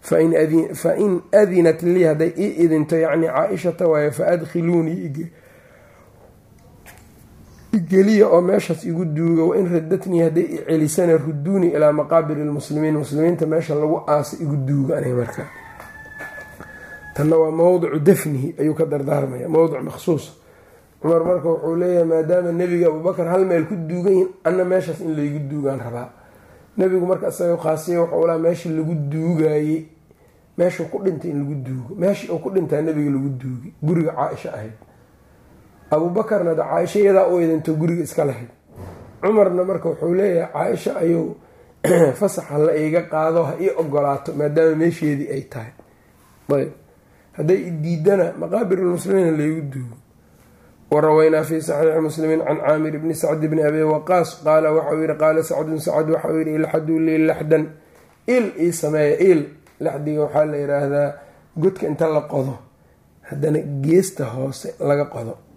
fain adinat lii hadday ii idinto yacni caa-ishata waaye fa adkhiluunii igeliya oo meeshaas igu duuga wain radatnii hadday i celisana ruduunii ilaa maqaabiri lmuslimiin muslimiinta meesha lagu aasa igu duuga aniga markaa. Tanna waa mowdicu dafnihi ayuu ka dardaarmaya mowdic maksuus cumar marka wuxuu leeyahay maadaama nebiga abuubakar hal meel ku duugan yihiin anna meeshaas in laygu duugaan rabaa. Nebigu marka isaga khaasiya waxau laha meeshii lagu duugayey meeshuu ku dhintay in lagu duugo meeshii uu ku dhintaa nebiga lagu duugi. Guriga caaisha ahayd abuubakarna da caaisha iyadaa u idinto guriga iska lahayd cumarna marka wuxuu leeyahay caaisha ayuu (clears throat) fasaxa la iiga qaado ha ii ogolaato maadaama meesheedii ay tahay. Ayb. Hadday i diidana maqaabirulmuslimiina laygu duugo waraweynaa fi saxiixi muslimiin can caamir bni sacd bni abi waqaas qaala waxau yihi qaala sacdun sacd waxau yihi ilxaduu lii laxdan. Il ii sameeya il. Laxdiga waxaa la yiraahdaa godka inta la qodo haddana geesta hoose laga qodo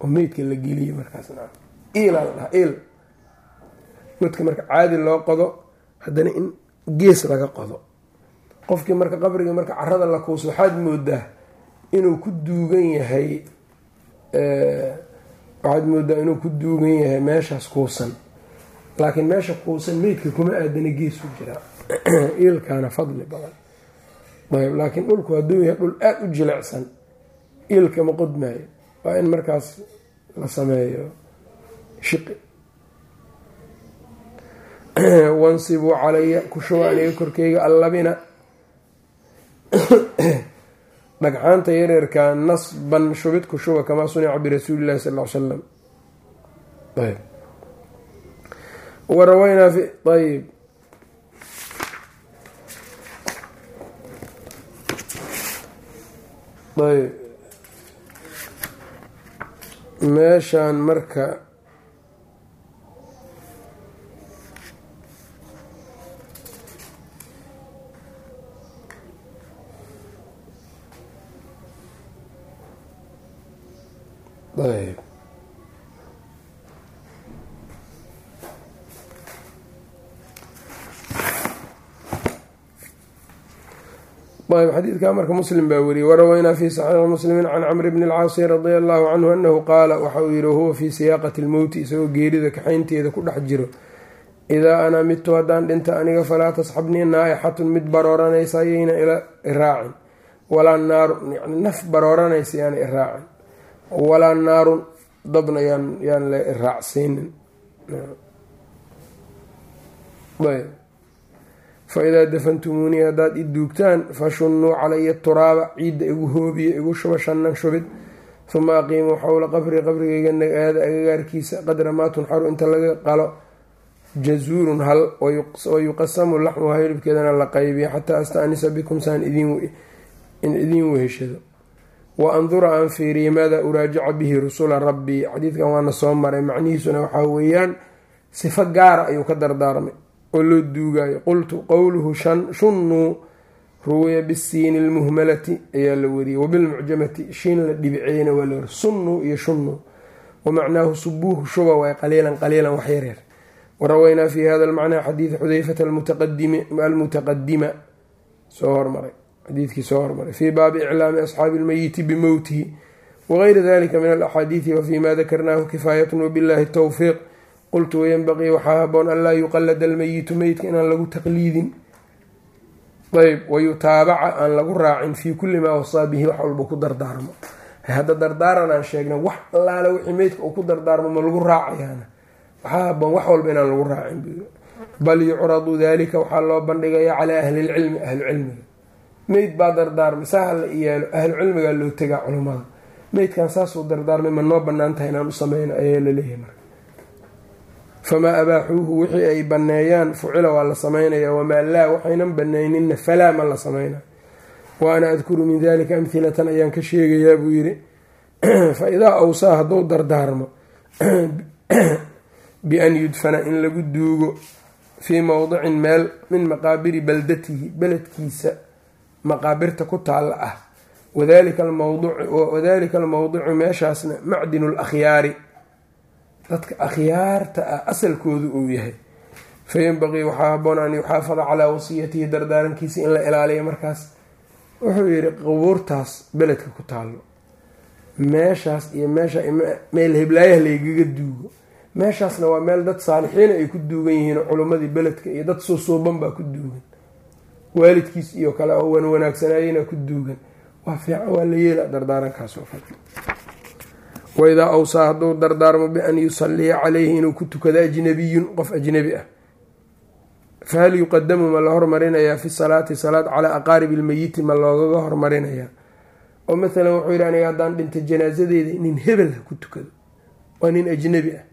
oo meydka la geliyo markaas ilaa la dhaha il godka marka caadi loo qodo haddana in gees laga qodo. Qofkii marka qabrigii marka carada la kuuso waxaad moodaa inuu ku duugan yahay waxaad moodaa inuu ku duugan yahay meeshaas kuusan. Laakiin meesha kuusan meydka kuma aadana geesu jiraa (clears throat) iilkaana fadli badan. Ayb laakiin dhulku hadduu yahay dhul aada u jilicsan iilka ma qodmaayo waa in markaas la sameeyo shiqi. (clears throat) Wansibuu calaya ku shuba aniga korkeyga allabina. (clears throat) Dhagxaanta yareerkaa nasban shubid ku shuba kamaa sunica birasuuli illahi sal l salam ayb warawaynaa fi ayb. Ayb meeshaan marka ayb ayb xadiidka marka muslim baa weriyey warawaynaa fi saxiixi muslimi can camri bni alcaasi radia allahu canhu anahu qaala waxa uu yihi huwa fii siyaaqati lmowti isagoo geerida kaxaynteeda ku dhex jiro. Idaa ana midtu haddaan dhinta aniga falaa tasxabnii naaixatun mid barooranaysa ayayna ila iraacin. Walaa naarun yani naf barooranaysa yaana iraacin. Walaa naarun dabna yaan yaan fa-idaa dafantumuunii haddaad i duugtaan fashunnuu calaya turaaba ciidda igu hoobiya igu shuba shannan shubid huma aqiimuu xowla qabri qabrigayga nagaada agagaarkiisa qadra maa tunxaru inta laga qalo jazuurun hal wayuqasamu laxmuhaa hilibkeedana la qaybiya xataa astaanisa bikum saan in idiin weheshado wa andura aan fiiriya maadaa uraajica bihi rusula rabbii xadiidkan waana soo maray macnihiisuna waxaa weeyaan sifo gaara ayuu ka dardaarmay oo loo duugaayo qultu qowluhu shunnuu ruwiya bisiini lmuhmalati ayaa la wariyey. Wabilmucjamati shiin la dhibiceyna waa la sunnuu iyo shunnuu wamacnaahu subuuhu shuba waay qaliilan qaliilan wax yareer warawaynaa fi hada almacnaa xadiida xudeyfata almutaqadima soo hormaray. Xadiidkii soo hormaray. Fii baabi iclaami asxaabi lmeyiti bimowtihi. Wagayri dalika min alaxaadiidi wafii ma dakarnaahu kifaayatun wabillahi towfiiq qultu wayanbaqii waxaa haboon anlaa yuqalada almeyitu meydka inaan lagu taqliidin. Ayb wayutaabaca aan lagu raacin fii kulli maa wasaa bihi wax walba ku dardaarmo. Hadda dardaaran aan sheegna wax allaale wixii meydka uu ku dardaarmo ma lagu raacayaana. Waxaa haboon wax walba inaan lagu raacin bal yucradu dalika waxaa loo bandhigayaa calaa ahli lcilmi ahlucilmiga meyd baa dardaarmay saa hala iyaalo ahlucilmigaa loo tegaa culummada meydkan saasuu dardaarmay ma noo bannaan tahay inaan u sameyno ayaa la leeyahay marka famaa abaaxuuhu wixii ay banneeyaan fucila waa la sameynaya wamaa laa waxaynan baneyninna falaa ma la sameyna wa ana adkuru min dalika amhilatan ayaan ka sheegayaa buu yidhi fa idaa awsaa hadduu dardaarmo bian yudfana in lagu duugo fii mowdicin meel min maqaabiri baldatihi beledkiisa maqaabirta ku taalla ah wadalika almowdicu meeshaasna macdinu lakhyaari dadka akhyaarta ah asalkoodu uu yahay. Fayanbaqii waxaa haboon an yuxaafada calaa wasiyatihi dardaarankiisa in la ilaaliya markaas. Wuxuu yidhi qubuurtaas beledka ku taallo. Meeshaas iyo meesha meel heblaayaha laygaga duugo. Meeshaasna waa meel dad saalixiina ay ku duugan yihiin culummadii beledka iyo dad suusuuban baa ku duugan. Waalidkiis iyo kale oo wan wanaagsanaayena ku duugan. Waa fiican waa la yeela dardaarankaas oo kale waidaa awsaa hadduu dardaarmo bian yusalliya calayhi inuu ku tukado ajnabiyun qof ajnabi ah fahal yuqadamu ma la hormarinayaa fi salaati salaad calaa aqaaribi ilmeyiti ma loogaga hormarinayaa oo maalan wuxuu yidhi aniga haddaan dhinta janaasadeeda nin hebel ha ku tukado waa nin ajnabi ah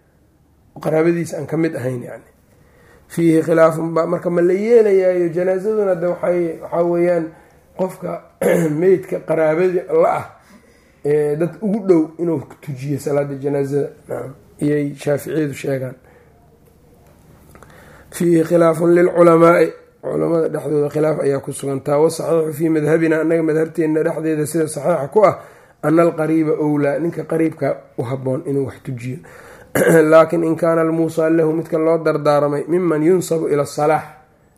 oo qaraabadiisa aan ka mid ahayn yani fiihi khilaafun marka ma la yeelayaayo janaasaduna de waxaa weeyaan qofka meydka qaraabadi la ah dad ugu dhow inuu tujiyo salaada janaazada iyay shaaficiyadu sheegaan. Fiihi khilaafun lilculamaai culamada dhexdooda khilaaf ayaa ku sugantaa wasaxiixu fii madhabina annaga madhabteena dhexdeeda sida saxiixa ku ah ana alqariiba owlaa. Ninka qariibka u haboon inuu wax tujiyo. (clears throat) Laakin in kaana almuusaa lahu midka loo dardaarmay miman yunsabu ila salaax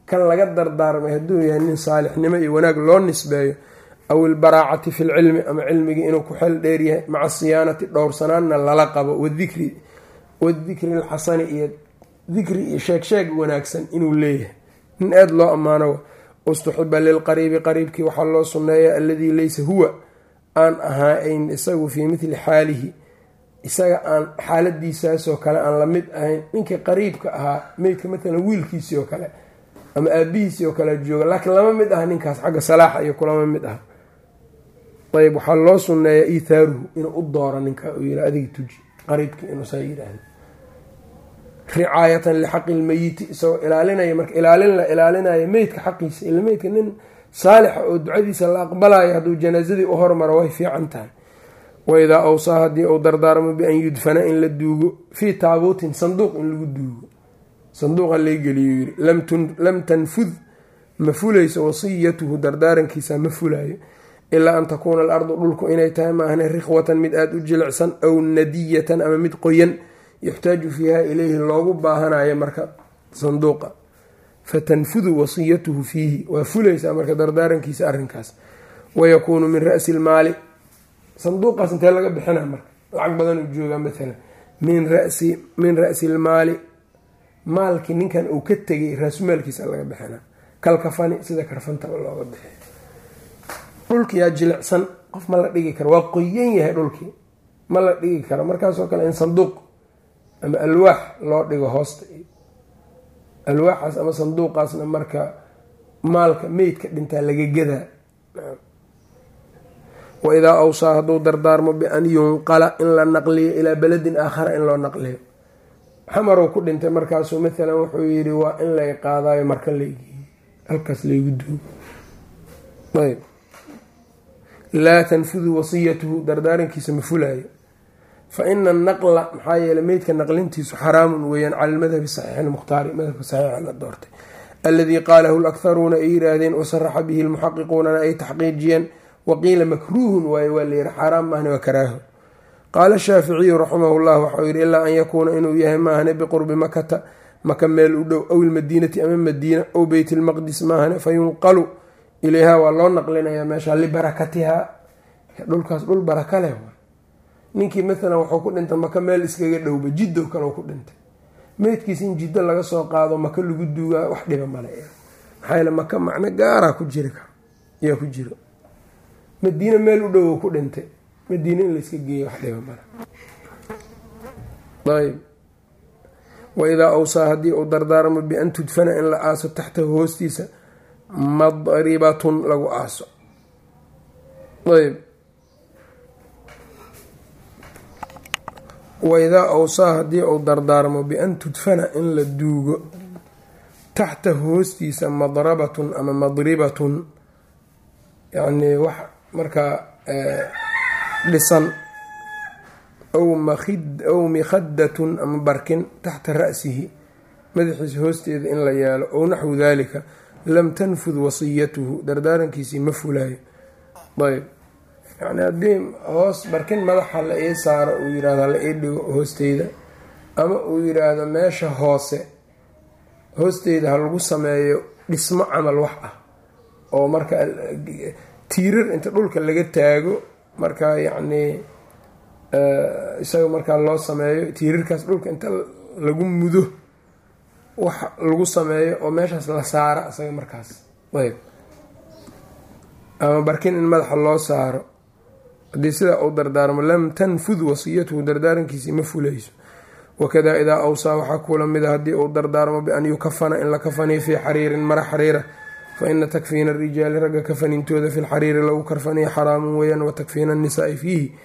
kan laga dardaarmay hadduu yahay nin saalixnimo iyo wanaag loo nisbeeyo aw ilbaraacati fi lcilmi ama cilmigii inuu ku xel dheeryahay maca siyaanati dhowrsanaanna lala qabo wadikri wadikri lxasani iyo dikri iyo sheeg sheeg wanaagsan inuu leeyahay nin aada loo ammaano ustuxiba lilqariibi qariibkii waxaa loo sunneeya aladii laysa huwa aan ahaayn isagu fii mithli xaalihi isaga aan xaaladiisaasoo kale aan la mid ahayn ninkii qariibka ahaa meydka matalan wiilkiisii oo kale ama aabihiisii oo kale jooga laakiin lama mid ah ninkaas xagga salaaxa iyo kulama mid ah ayb waxaa loo sunneeyaa iithaaruhu inuu u dooro ninka uu yiri adiga tuji qariibkii inuusaa yidhaahdo. Ricaayatan lixaqi lmeyiti isagoo ilaalinaya marka ilaalin la ilaalinaya meydka xaqiisa ila meydka nin saalixa oo ducadiisa la aqbalayo hadduu janaasadii u hormaro way fiican tahay. Waidaa awsaa haddii uu dardaarmo bian yudfana in la duugo fii taabuutin sanduuq in lagu duugo. Sanduuqa laygeliyo yiri lam tanfud ma fulayso wasiyatuhu dardaarankiisa ma fulaayo ilaa an takuuna alardu dhulku inay tahay maahne rikhwatan mid aada u jilicsan aw nadiyatan ama mid qoyan yuxtaaju fiiha ileyhi loogu baahanayo marka sanduuqa. Fatanfudu wasiyatuhu fiihi. Waa fulaysaa marka dardaarankiisa arrinkaas. Wayakuunu min ra'si lmaali sanduuqaas intee laga bixina marka? Lacag badan uu joogaa maalan min rasi min ra'si lmaali maalkii ninkan uu ka tegay raasumaalkiisa laga bixina kalkafani sida karfantaba looga bixiy dhulkiyaa jilicsan qof ma la dhigi karo. Waa qoyan yahay dhulkii. Ma la dhigi karo. Markaasoo kale in sanduuq ama alwaax loo dhigo hoosta. Alwaaxaas ama sanduuqaasna marka maalka meydka dhintaa laga gadaa. Waidaa awsaa hadduu dardaarmo bian yunqala in la naqliyo ilaa beledin aakhara in loo naqliyo. Xamarow ku dhintay markaasuu maalan wuxuu yidhi waa in lay qaadayo marka laygeeyo halkaas laygu duugo laa tanfudu wasiyatuhu dardaarankiisa ma fulaayo fa ina anaqla maxaa yeeley meydka naqlintiisu xaraamun weeyaan cala almadhabi saxiix almukhtaari madhabka saxiixa la doortay. Aladii qaalahu lakharuuna ay yiraahdeen wasaraxa bihi lmuxaqiquunana ay taxqiijiyeen waqiila makruuhun waaye waa layiri xaaraam maahne waa karaaho. Qaala shaaficiyu raximahu llah waxau yihi ilaa an yakuuna inuu yahay maahne biqurbi makata maka meel u dhow aw ilmadiinati ama madiina ow beyt lmaqdis maahne fa yunqalu ilayha waa loo naqlinayaa meesha libarakatihaa dhulkaas dhul baraka leh. Ninkii maalan wuxuu ku dhintay maka meel iskaga dhowba jiddo kale ku dhintay. Meydkiis in jiddo laga soo qaado maka lagu duugaa wax dhiba male maxaa yele maka macno gaaraa ku jiri ayaa ku jiro. Madiine meel u dhow ku dhintay madiine in layska geeya wax dhiba male ayb waidaa awsaa haddii uu dardaarmo bian tudfana in la aaso taxtahu hoostiisa madribatun lagu aaso. Ayb waidaa awsaa haddii uu dardaarmo bian tudfana in la duugo taxta hoostiisa madrabatun ama madribatun yacnii wax markaa dhisan aw mikhadatun ama barkin taxta ra'sihi madaxiisa hoosteeda in la yaalo ow naxwu dalika lam tanfud wasiyatuhu. Dardaarankiisii ma fulaayo. Ayb. Yani haddii hoos barkin madaxa la ii saaro uu yiraahdo la ii dhigo hoosteyda ama uu yiraahdo meesha hoose hoosteyda ha lagu sameeyo dhismo camal wax ah oo marka tiirar inta dhulka laga taago markaa yacnii isaga markaa loo sameeyo tiirarkaas dhulka inta lagu mudo wax lagu sameeyo oo meeshaas la saara isaga markaas. Ayb. Ama barkin in madaxa loo saaro. Haddii sidaa uu dardaarmo lam tanfud wasiyatuhu dardaarankiisii ma fulayso. Wakadaa idaa awsaa waxaa kula mida haddii uu dardaarmo bian yukafana in la kafaniyo fii xariirin mara xariira. Fa ina takfiina arijaali ragga kafanintooda fi lxariiri lagu karfaniyo xaraamun weeyaan wa takfiina annisaai fiihi.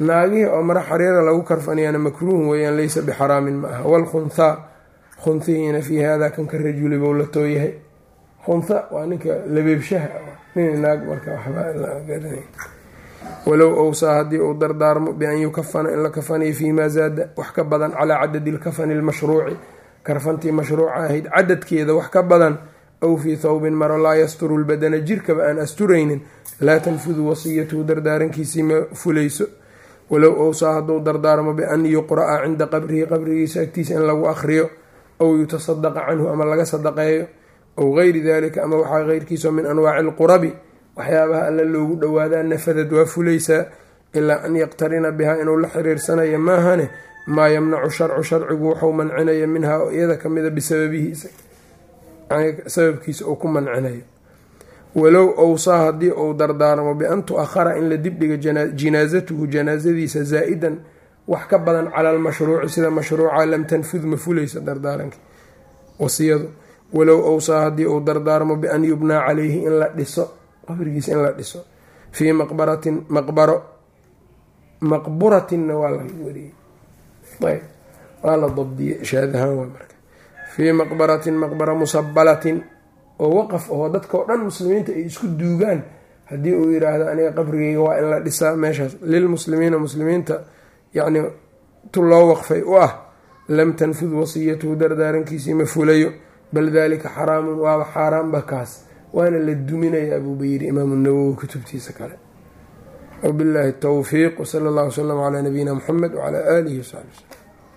Naagihii oo mara xariira lagu karfaniyana makruuhun weeyaan laysa bixaraamin ma aha. Waalkhunthaa khunhihiina fii hada kan ka rajuli bou la tooyahay. Khuntha waa ninka labeebshaha. Nin naag marka walow owsaa haddii uu dardaarmo bian yukafana in la kafaniyo fii maa zaada wax ka badan calaa cadadi lkafani lmashruuci. Karfantii mashruuca ahayd cadadkeeda wax ka badan aw fii thawbin maro laa yasturu lbadana jirkaba aan asturaynin. Laa tanfudu wasiyatuhu dardaarankiisii ma fulayso. Walow owsaa hadduu dardaarmo bian yuqra'a cinda qabrihi qabrigiisa agtiisa in lagu akhriyo aw yutasadaqa canhu ama laga sadaqeeyo aw gayri dalika ama waxaa keyrkiisao min anwaaci alqurabi waxyaabaha alla loogu dhowaadaa nafadad waa fulaysaa ilaa an yaqtarina bihaa inuu la xiriirsanayo maahane maa yamnacu sharcu sharcigu wuxuu mancinaya minhaa iyada kamida bisababihiisa sababkiisa uu ku mancinayo. Walow owsaa haddii uu dardaarmo bian tu-ahara in la dibdhiga jinaasatuhu janaasadiisa zaa-idan wax ka badan cala almashruuci sida mashruuca lam tanfud ma fulaysa dardaaranki wasiyadu walow owsaa haddii uu dardaarmo bian yubnaa calayhi in la dhiso qabrigiisa in la dhiso fii maqbaratin maqbaro maqburatinna waa la wariyey. Ayb waa la dabdiyey shaadahaan waa marka. Fii maqbaratin maqbara musabalatin oo waqaf oo dadkao dhan muslimiinta ay isku duugaan haddii uu yiraahdo aniga qabrigeyga waa in la dhisaa meeshaas. Lilmuslimiina muslimiinta yacni tu loo waqfay u ah lam tanfud wasiyatuhu dardaarankiisii ma fulayo bal dalika xaraamun waaba xaaraanba kaas. Waana la duminaya abuuba yiri imaamu nawowi kutubtiisa kale. Wbillahi towfiiq wsala allah wslam calaa nabiyina muxamed wcalaa aalihi wasaxbi wslm